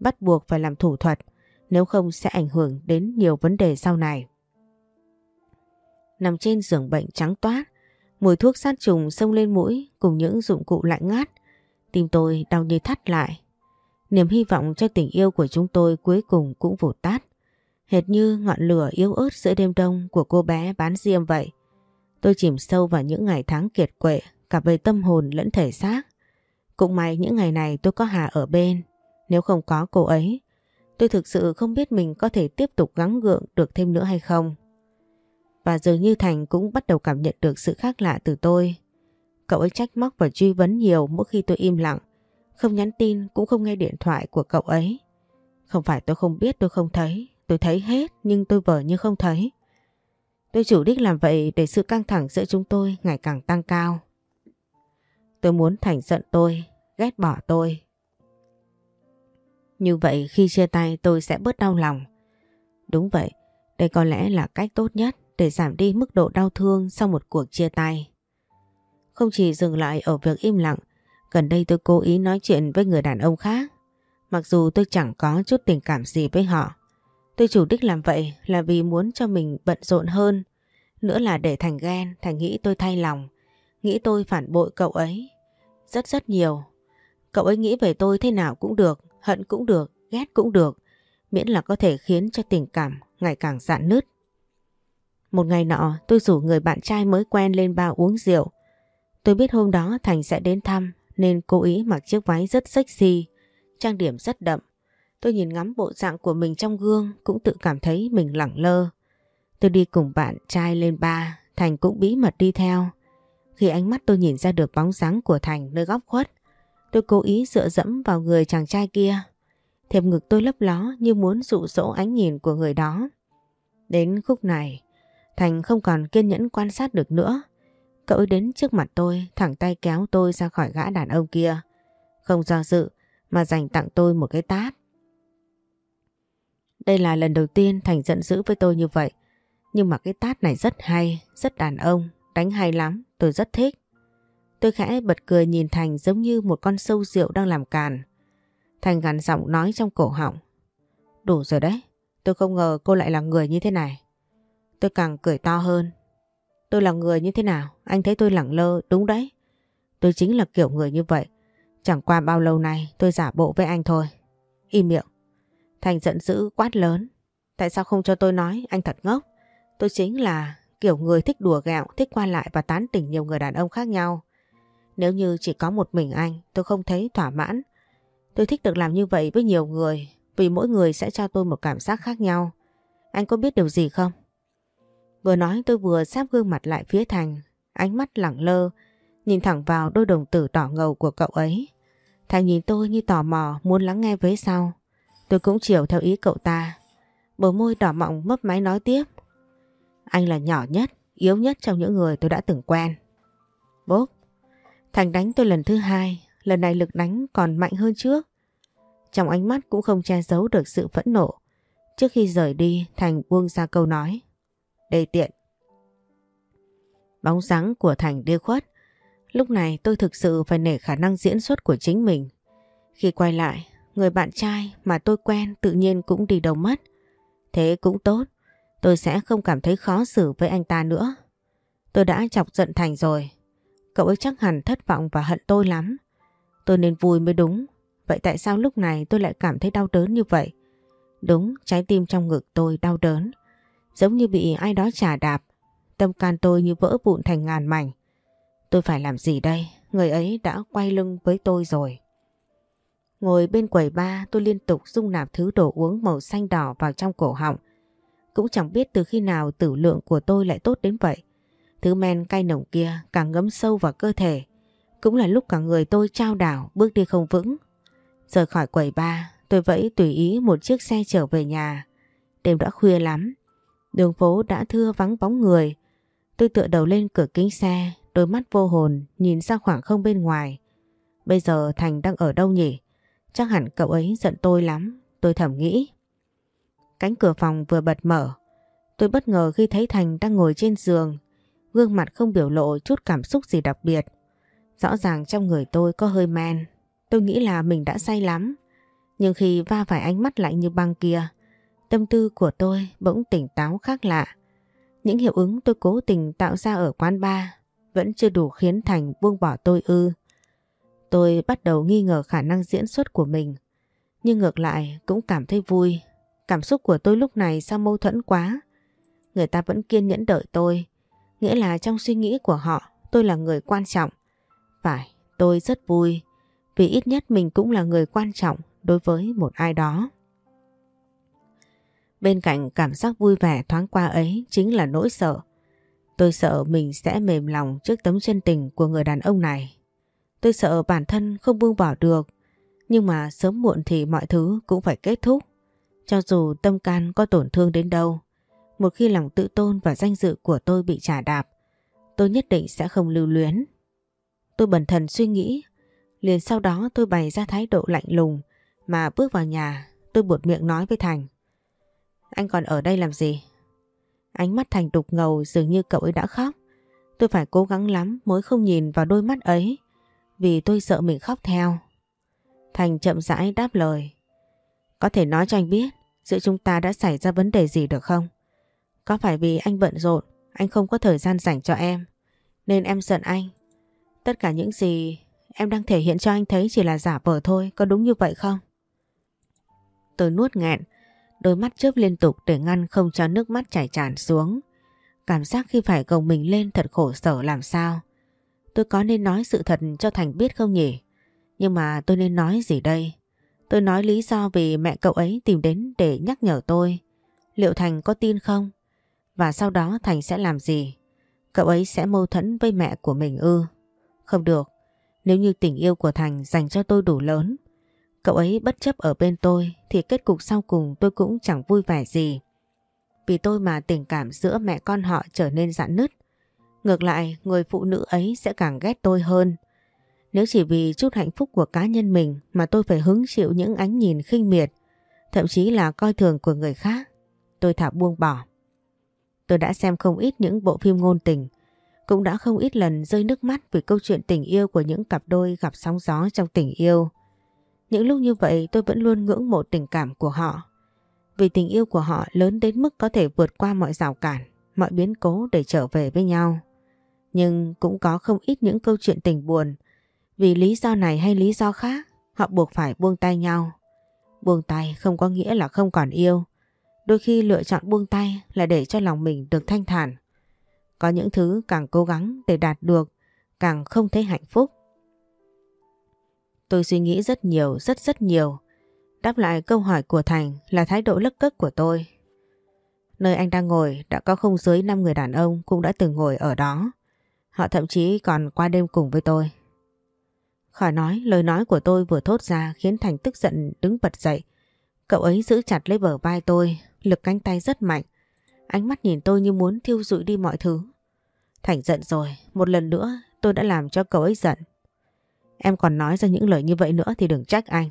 Speaker 1: Bắt buộc phải làm thủ thuật, nếu không sẽ ảnh hưởng đến nhiều vấn đề sau này. Nằm trên giường bệnh trắng toát, mùi thuốc sát trùng xông lên mũi cùng những dụng cụ lạnh ngát. Tim tôi đau như thắt lại. Niềm hy vọng cho tình yêu của chúng tôi cuối cùng cũng vụt tắt. Hệt như ngọn lửa yếu ớt giữa đêm đông của cô bé bán diêm vậy. Tôi chìm sâu vào những ngày tháng kiệt quệ cả về tâm hồn lẫn thể xác. Cũng may những ngày này tôi có Hà ở bên. Nếu không có cô ấy, tôi thực sự không biết mình có thể tiếp tục gắng gượng được thêm nữa hay không. Và dường như Thành cũng bắt đầu cảm nhận được sự khác lạ từ tôi. Cậu ấy trách móc và truy vấn nhiều mỗi khi tôi im lặng. Không nhắn tin cũng không nghe điện thoại của cậu ấy. Không phải tôi không biết tôi không thấy. Tôi thấy hết nhưng tôi vờ như không thấy. Tôi chủ đích làm vậy để sự căng thẳng giữa chúng tôi ngày càng tăng cao. Tôi muốn Thành giận tôi, ghét bỏ tôi. Như vậy khi chia tay tôi sẽ bớt đau lòng. Đúng vậy, đây có lẽ là cách tốt nhất để giảm đi mức độ đau thương sau một cuộc chia tay. Không chỉ dừng lại ở việc im lặng, gần đây tôi cố ý nói chuyện với người đàn ông khác. Mặc dù tôi chẳng có chút tình cảm gì với họ. Tôi chủ đích làm vậy là vì muốn cho mình bận rộn hơn. Nữa là để Thành ghen, Thành nghĩ tôi thay lòng. Nghĩ tôi phản bội cậu ấy. Rất rất nhiều. Cậu ấy nghĩ về tôi thế nào cũng được, hận cũng được, ghét cũng được. Miễn là có thể khiến cho tình cảm ngày càng dạn nứt. Một ngày nọ tôi rủ người bạn trai mới quen lên bao uống rượu. Tôi biết hôm đó Thành sẽ đến thăm nên cố ý mặc chiếc váy rất sexy, trang điểm rất đậm. Tôi nhìn ngắm bộ dạng của mình trong gương cũng tự cảm thấy mình lẳng lơ. Tôi đi cùng bạn trai lên ba Thành cũng bí mật đi theo. Khi ánh mắt tôi nhìn ra được bóng dáng của Thành nơi góc khuất, tôi cố ý dựa dẫm vào người chàng trai kia. Thiệp ngực tôi lấp ló như muốn dụ dỗ ánh nhìn của người đó. Đến khúc này, Thành không còn kiên nhẫn quan sát được nữa. Cậu ấy đến trước mặt tôi, thẳng tay kéo tôi ra khỏi gã đàn ông kia. Không do dự, mà dành tặng tôi một cái tát. Đây là lần đầu tiên Thành giận dữ với tôi như vậy. Nhưng mà cái tát này rất hay, rất đàn ông, đánh hay lắm, tôi rất thích. Tôi khẽ bật cười nhìn Thành giống như một con sâu rượu đang làm càn. Thành gắn giọng nói trong cổ họng. Đủ rồi đấy, tôi không ngờ cô lại là người như thế này. Tôi càng cười to hơn. Tôi là người như thế nào? Anh thấy tôi lẳng lơ, đúng đấy. Tôi chính là kiểu người như vậy. Chẳng qua bao lâu nay tôi giả bộ với anh thôi. Im miệng. Thành giận dữ quát lớn. Tại sao không cho tôi nói? Anh thật ngốc. Tôi chính là kiểu người thích đùa gẹo, thích qua lại và tán tỉnh nhiều người đàn ông khác nhau. Nếu như chỉ có một mình anh, tôi không thấy thỏa mãn. Tôi thích được làm như vậy với nhiều người, vì mỗi người sẽ cho tôi một cảm giác khác nhau. Anh có biết điều gì không? Vừa nói tôi vừa sáp gương mặt lại phía Thành, ánh mắt lẳng lơ, nhìn thẳng vào đôi đồng tử đỏ ngầu của cậu ấy. Thành nhìn tôi như tò mò muốn lắng nghe với sau. Tôi cũng chiều theo ý cậu ta. Bờ môi đỏ mọng mấp máy nói tiếp. Anh là nhỏ nhất, yếu nhất trong những người tôi đã từng quen. Bốp. Thành đánh tôi lần thứ hai, lần này lực đánh còn mạnh hơn trước. Trong ánh mắt cũng không che giấu được sự phẫn nộ. Trước khi rời đi, Thành buông ra câu nói. Đề tiện. Bóng dáng của Thành đưa khuất. Lúc này tôi thực sự phải nể khả năng diễn xuất của chính mình. Khi quay lại, người bạn trai mà tôi quen tự nhiên cũng đi đâu mất. Thế cũng tốt, tôi sẽ không cảm thấy khó xử với anh ta nữa. Tôi đã chọc giận Thành rồi. Cậu ấy chắc hẳn thất vọng và hận tôi lắm. Tôi nên vui mới đúng. Vậy tại sao lúc này tôi lại cảm thấy đau đớn như vậy? Đúng, trái tim trong ngực tôi đau đớn. Giống như bị ai đó trả đạp. Tâm can tôi như vỡ vụn thành ngàn mảnh. Tôi phải làm gì đây? Người ấy đã quay lưng với tôi rồi. Ngồi bên quầy ba tôi liên tục dung nạp thứ đồ uống màu xanh đỏ vào trong cổ họng. Cũng chẳng biết từ khi nào tử lượng của tôi lại tốt đến vậy. Thứ men cay nồng kia càng ngấm sâu vào cơ thể. Cũng là lúc cả người tôi trao đảo, bước đi không vững. Rời khỏi quầy ba tôi vẫy tùy ý một chiếc xe trở về nhà. Đêm đã khuya lắm. Đường phố đã thưa vắng bóng người. Tôi tựa đầu lên cửa kính xe, đôi mắt vô hồn, nhìn ra khoảng không bên ngoài. Bây giờ Thành đang ở đâu nhỉ? Chắc hẳn cậu ấy giận tôi lắm, tôi thầm nghĩ. Cánh cửa phòng vừa bật mở. Tôi bất ngờ khi thấy Thành đang ngồi trên giường. Gương mặt không biểu lộ chút cảm xúc gì đặc biệt. Rõ ràng trong người tôi có hơi men. Tôi nghĩ là mình đã say lắm. Nhưng khi va phải ánh mắt lạnh như băng kia, tâm tư của tôi bỗng tỉnh táo khác lạ. Những hiệu ứng tôi cố tình tạo ra ở quán bar vẫn chưa đủ khiến Thành buông bỏ tôi ư. Tôi bắt đầu nghi ngờ khả năng diễn xuất của mình. Nhưng ngược lại cũng cảm thấy vui. Cảm xúc của tôi lúc này sao mâu thuẫn quá. Người ta vẫn kiên nhẫn đợi tôi. Nghĩa là trong suy nghĩ của họ tôi là người quan trọng. Phải, tôi rất vui. Vì ít nhất mình cũng là người quan trọng đối với một ai đó. Bên cạnh cảm giác vui vẻ thoáng qua ấy chính là nỗi sợ. Tôi sợ mình sẽ mềm lòng trước tấm chân tình của người đàn ông này. Tôi sợ bản thân không buông bỏ được, nhưng mà sớm muộn thì mọi thứ cũng phải kết thúc. Cho dù tâm can có tổn thương đến đâu, một khi lòng tự tôn và danh dự của tôi bị trả đạp, tôi nhất định sẽ không lưu luyến. Tôi bần thần suy nghĩ, liền sau đó tôi bày ra thái độ lạnh lùng mà bước vào nhà, tôi buột miệng nói với Thành. Anh còn ở đây làm gì? Ánh mắt Thành đục ngầu dường như cậu ấy đã khóc. Tôi phải cố gắng lắm mới không nhìn vào đôi mắt ấy vì tôi sợ mình khóc theo. Thành chậm rãi đáp lời. Có thể nói cho anh biết giữa chúng ta đã xảy ra vấn đề gì được không? Có phải vì anh bận rộn, anh không có thời gian dành cho em, nên em giận anh. Tất cả những gì em đang thể hiện cho anh thấy chỉ là giả vờ thôi, có đúng như vậy không? Tôi nuốt nghẹn, đôi mắt chớp liên tục để ngăn không cho nước mắt chảy tràn xuống. Cảm giác khi phải gồng mình lên thật khổ sở làm sao. Tôi có nên nói sự thật cho Thành biết không nhỉ? Nhưng mà tôi nên nói gì đây? Tôi nói lý do vì mẹ cậu ấy tìm đến để nhắc nhở tôi. Liệu Thành có tin không? Và sau đó Thành sẽ làm gì? Cậu ấy sẽ mâu thuẫn với mẹ của mình ư? Không được. Nếu như tình yêu của Thành dành cho tôi đủ lớn, cậu ấy bất chấp ở bên tôi thì kết cục sau cùng tôi cũng chẳng vui vẻ gì. Vì tôi mà tình cảm giữa mẹ con họ trở nên giãn nứt. Ngược lại, người phụ nữ ấy sẽ càng ghét tôi hơn. Nếu chỉ vì chút hạnh phúc của cá nhân mình mà tôi phải hứng chịu những ánh nhìn khinh miệt, thậm chí là coi thường của người khác, tôi thả buông bỏ. Tôi đã xem không ít những bộ phim ngôn tình, cũng đã không ít lần rơi nước mắt vì câu chuyện tình yêu của những cặp đôi gặp sóng gió trong tình yêu. Những lúc như vậy tôi vẫn luôn ngưỡng mộ tình cảm của họ. Vì tình yêu của họ lớn đến mức có thể vượt qua mọi rào cản, mọi biến cố để trở về với nhau. Nhưng cũng có không ít những câu chuyện tình buồn. Vì lý do này hay lý do khác, họ buộc phải buông tay nhau. Buông tay không có nghĩa là không còn yêu. Đôi khi lựa chọn buông tay là để cho lòng mình được thanh thản. Có những thứ càng cố gắng để đạt được, càng không thấy hạnh phúc. Tôi suy nghĩ rất nhiều, rất rất nhiều. Đáp lại câu hỏi của Thành là thái độ lấp cất của tôi. Nơi anh đang ngồi đã có không dưới 5 người đàn ông cũng đã từng ngồi ở đó. Họ thậm chí còn qua đêm cùng với tôi. Khỏi nói, lời nói của tôi vừa thốt ra khiến Thành tức giận đứng bật dậy. Cậu ấy giữ chặt lấy bờ vai tôi, lực cánh tay rất mạnh. Ánh mắt nhìn tôi như muốn thiêu rụi đi mọi thứ. Thành giận rồi, một lần nữa tôi đã làm cho cậu ấy giận. Em còn nói ra những lời như vậy nữa thì đừng trách anh.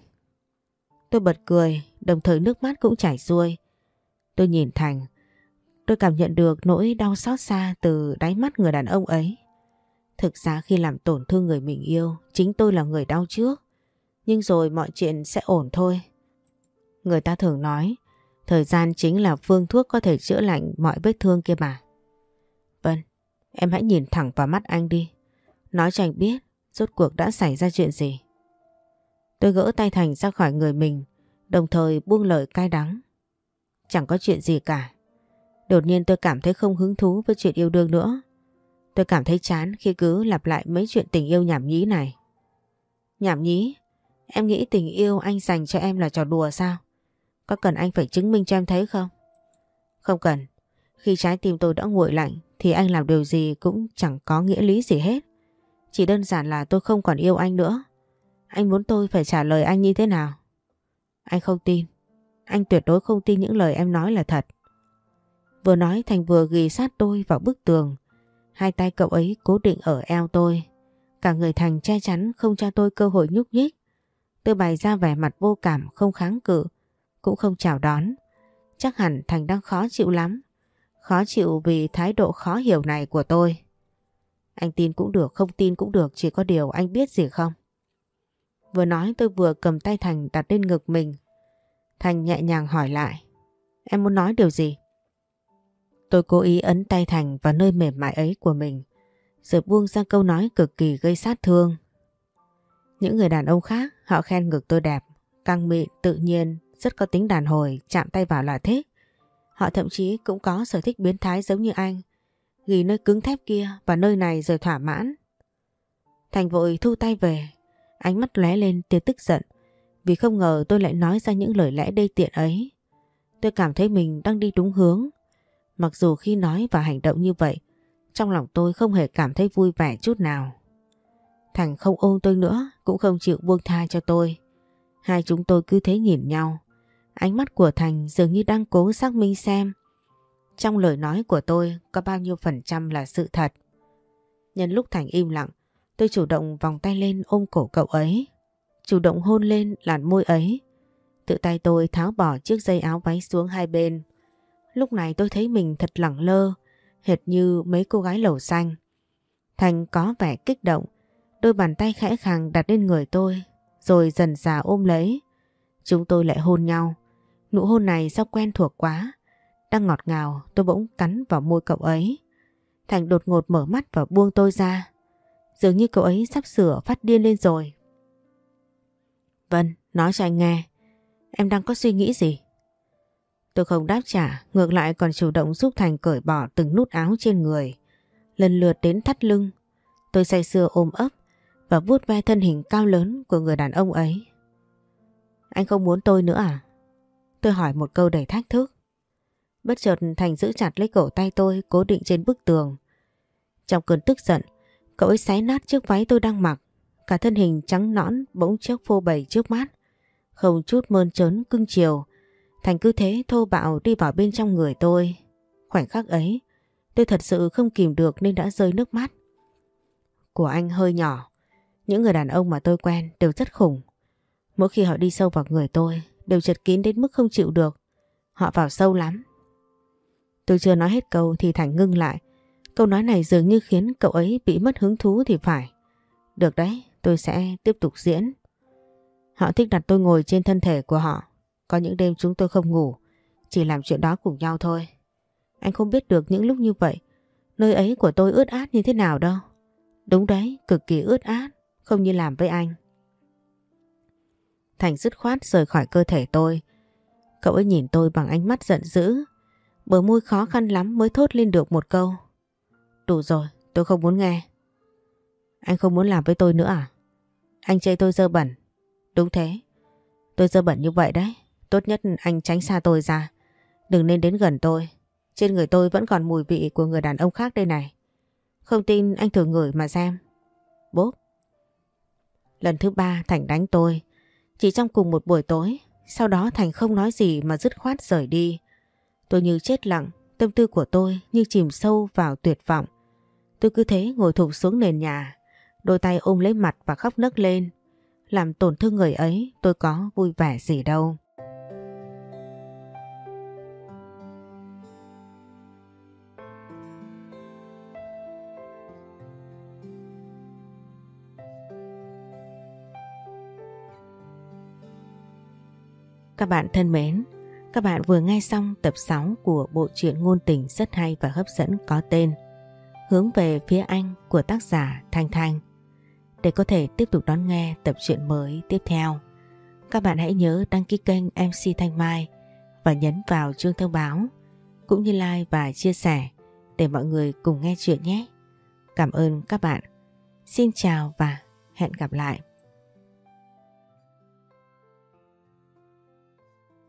Speaker 1: Tôi bật cười, đồng thời nước mắt cũng chảy xuôi. Tôi nhìn Thành, tôi cảm nhận được nỗi đau xót xa từ đáy mắt người đàn ông ấy. Thực ra khi làm tổn thương người mình yêu, chính tôi là người đau trước. Nhưng rồi mọi chuyện sẽ ổn thôi. Người ta thường nói, thời gian chính là phương thuốc có thể chữa lành mọi vết thương kia mà. Vâng, em hãy nhìn thẳng vào mắt anh đi. Nói cho anh biết, rốt cuộc đã xảy ra chuyện gì. Tôi gỡ tay Thành ra khỏi người mình, đồng thời buông lời cay đắng. Chẳng có chuyện gì cả. Đột nhiên tôi cảm thấy không hứng thú với chuyện yêu đương nữa. Tôi cảm thấy chán khi cứ lặp lại mấy chuyện tình yêu nhảm nhí này. Nhảm nhí? Em nghĩ tình yêu anh dành cho em là trò đùa sao? Có cần anh phải chứng minh cho em thấy không? Không cần. Khi trái tim tôi đã nguội lạnh, thì anh làm điều gì cũng chẳng có nghĩa lý gì hết. Chỉ đơn giản là tôi không còn yêu anh nữa. Anh muốn tôi phải trả lời anh như thế nào? Anh không tin. Anh tuyệt đối không tin những lời em nói là thật. Vừa nói Thành vừa ghi sát tôi vào bức tường hai tay cậu ấy cố định ở eo tôi. Cả người Thành che chắn không cho tôi cơ hội nhúc nhích. Tôi bày ra vẻ mặt vô cảm không kháng cự, cũng không chào đón. Chắc hẳn Thành đang khó chịu lắm. Khó chịu vì thái độ khó hiểu này của tôi. Anh tin cũng được, không tin cũng được, chỉ có điều anh biết gì không? Vừa nói tôi vừa cầm tay Thành đặt lên ngực mình. Thành nhẹ nhàng hỏi lại. Em muốn nói điều gì? Tôi cố ý ấn tay Thành vào nơi mềm mại ấy của mình. Rồi buông ra câu nói cực kỳ gây sát thương. Những người đàn ông khác họ khen ngực tôi đẹp, căng mịn, tự nhiên, rất có tính đàn hồi, chạm tay vào là thích. Họ thậm chí cũng có sở thích biến thái giống như anh. Ghi nơi cứng thép kia và nơi này rồi thỏa mãn. Thành vội thu tay về, ánh mắt lóe lên tia tức giận vì không ngờ tôi lại nói ra những lời lẽ đê tiện ấy. Tôi cảm thấy mình đang đi đúng hướng. Mặc dù khi nói và hành động như vậy, trong lòng tôi không hề cảm thấy vui vẻ chút nào. Thành không ôm tôi nữa, cũng không chịu buông tha cho tôi. Hai chúng tôi cứ thế nhìn nhau. Ánh mắt của Thành dường như đang cố xác minh xem trong lời nói của tôi có bao nhiêu phần trăm là sự thật. Nhân lúc Thành im lặng, tôi chủ động vòng tay lên ôm cổ cậu ấy. Chủ động hôn lên làn môi ấy. Tự tay tôi tháo bỏ chiếc dây áo váy xuống hai bên. Lúc này tôi thấy mình thật lẳng lơ, hệt như mấy cô gái lầu xanh. Thành có vẻ kích động, đôi bàn tay khẽ khàng đặt lên người tôi, rồi dần dà ôm lấy. Chúng tôi lại hôn nhau. Nụ hôn này sao quen thuộc quá. Đang ngọt ngào tôi bỗng cắn vào môi cậu ấy. Thành đột ngột mở mắt và buông tôi ra. Dường như cậu ấy sắp sửa phát điên lên rồi. Vân, nói cho anh nghe. Em đang có suy nghĩ gì? Tôi không đáp trả, ngược lại còn chủ động giúp Thành cởi bỏ từng nút áo trên người. Lần lượt đến thắt lưng, tôi say sưa ôm ấp và vuốt ve thân hình cao lớn của người đàn ông ấy. Anh không muốn tôi nữa à? Tôi hỏi một câu đầy thách thức. Bất chợt Thành giữ chặt lấy cổ tay tôi cố định trên bức tường. Trong cơn tức giận, cậu ấy xé nát chiếc váy tôi đang mặc. Cả thân hình trắng nõn bỗng chốc phô bày trước mắt. Không chút mơn trớn cưng chiều. Thành cứ thế thô bạo đi vào bên trong người tôi. Khoảnh khắc ấy, tôi thật sự không kìm được nên đã rơi nước mắt. Của anh hơi nhỏ. Những người đàn ông mà tôi quen đều rất khủng. Mỗi khi họ đi sâu vào người tôi, đều chật kín đến mức không chịu được. Họ vào sâu lắm. Tôi chưa nói hết câu thì Thành ngưng lại. Câu nói này dường như khiến cậu ấy bị mất hứng thú thì phải. Được đấy, tôi sẽ tiếp tục diễn. Họ thích đặt tôi ngồi trên thân thể của họ. Có những đêm chúng tôi không ngủ, chỉ làm chuyện đó cùng nhau thôi. Anh không biết được những lúc như vậy, nơi ấy của tôi ướt át như thế nào đâu. Đúng đấy, cực kỳ ướt át, không như làm với anh. Thành dứt khoát rời khỏi cơ thể tôi. Cậu ấy nhìn tôi bằng ánh mắt giận dữ. Bờ môi khó khăn lắm mới thốt lên được một câu. Đủ rồi, tôi không muốn nghe. Anh không muốn làm với tôi nữa à? Anh chê tôi dơ bẩn. Đúng thế. Tôi dơ bẩn như vậy đấy. Tốt nhất anh tránh xa tôi ra. Đừng nên đến gần tôi. Trên người tôi vẫn còn mùi vị của người đàn ông khác đây này. Không tin anh thử ngửi mà xem. Bốp. Lần thứ ba Thành đánh tôi. Chỉ trong cùng một buổi tối. Sau đó Thành không nói gì mà dứt khoát rời đi. Tôi như chết lặng. Tâm tư của tôi như chìm sâu vào tuyệt vọng. Tôi cứ thế ngồi thụp xuống nền nhà. Đôi tay ôm lấy mặt và khóc nấc lên. Làm tổn thương người ấy, tôi có vui vẻ gì đâu. Các bạn thân mến, các bạn vừa nghe xong tập 6 của bộ truyện ngôn tình rất hay và hấp dẫn có tên Hướng về phía anh của tác giả Thanh Thanh. Để có thể tiếp tục đón nghe tập truyện mới tiếp theo, các bạn hãy nhớ đăng ký kênh MC Thanh Mai và nhấn vào chuông thông báo cũng như like và chia sẻ để mọi người cùng nghe chuyện nhé. Cảm ơn các bạn. Xin chào và hẹn gặp lại.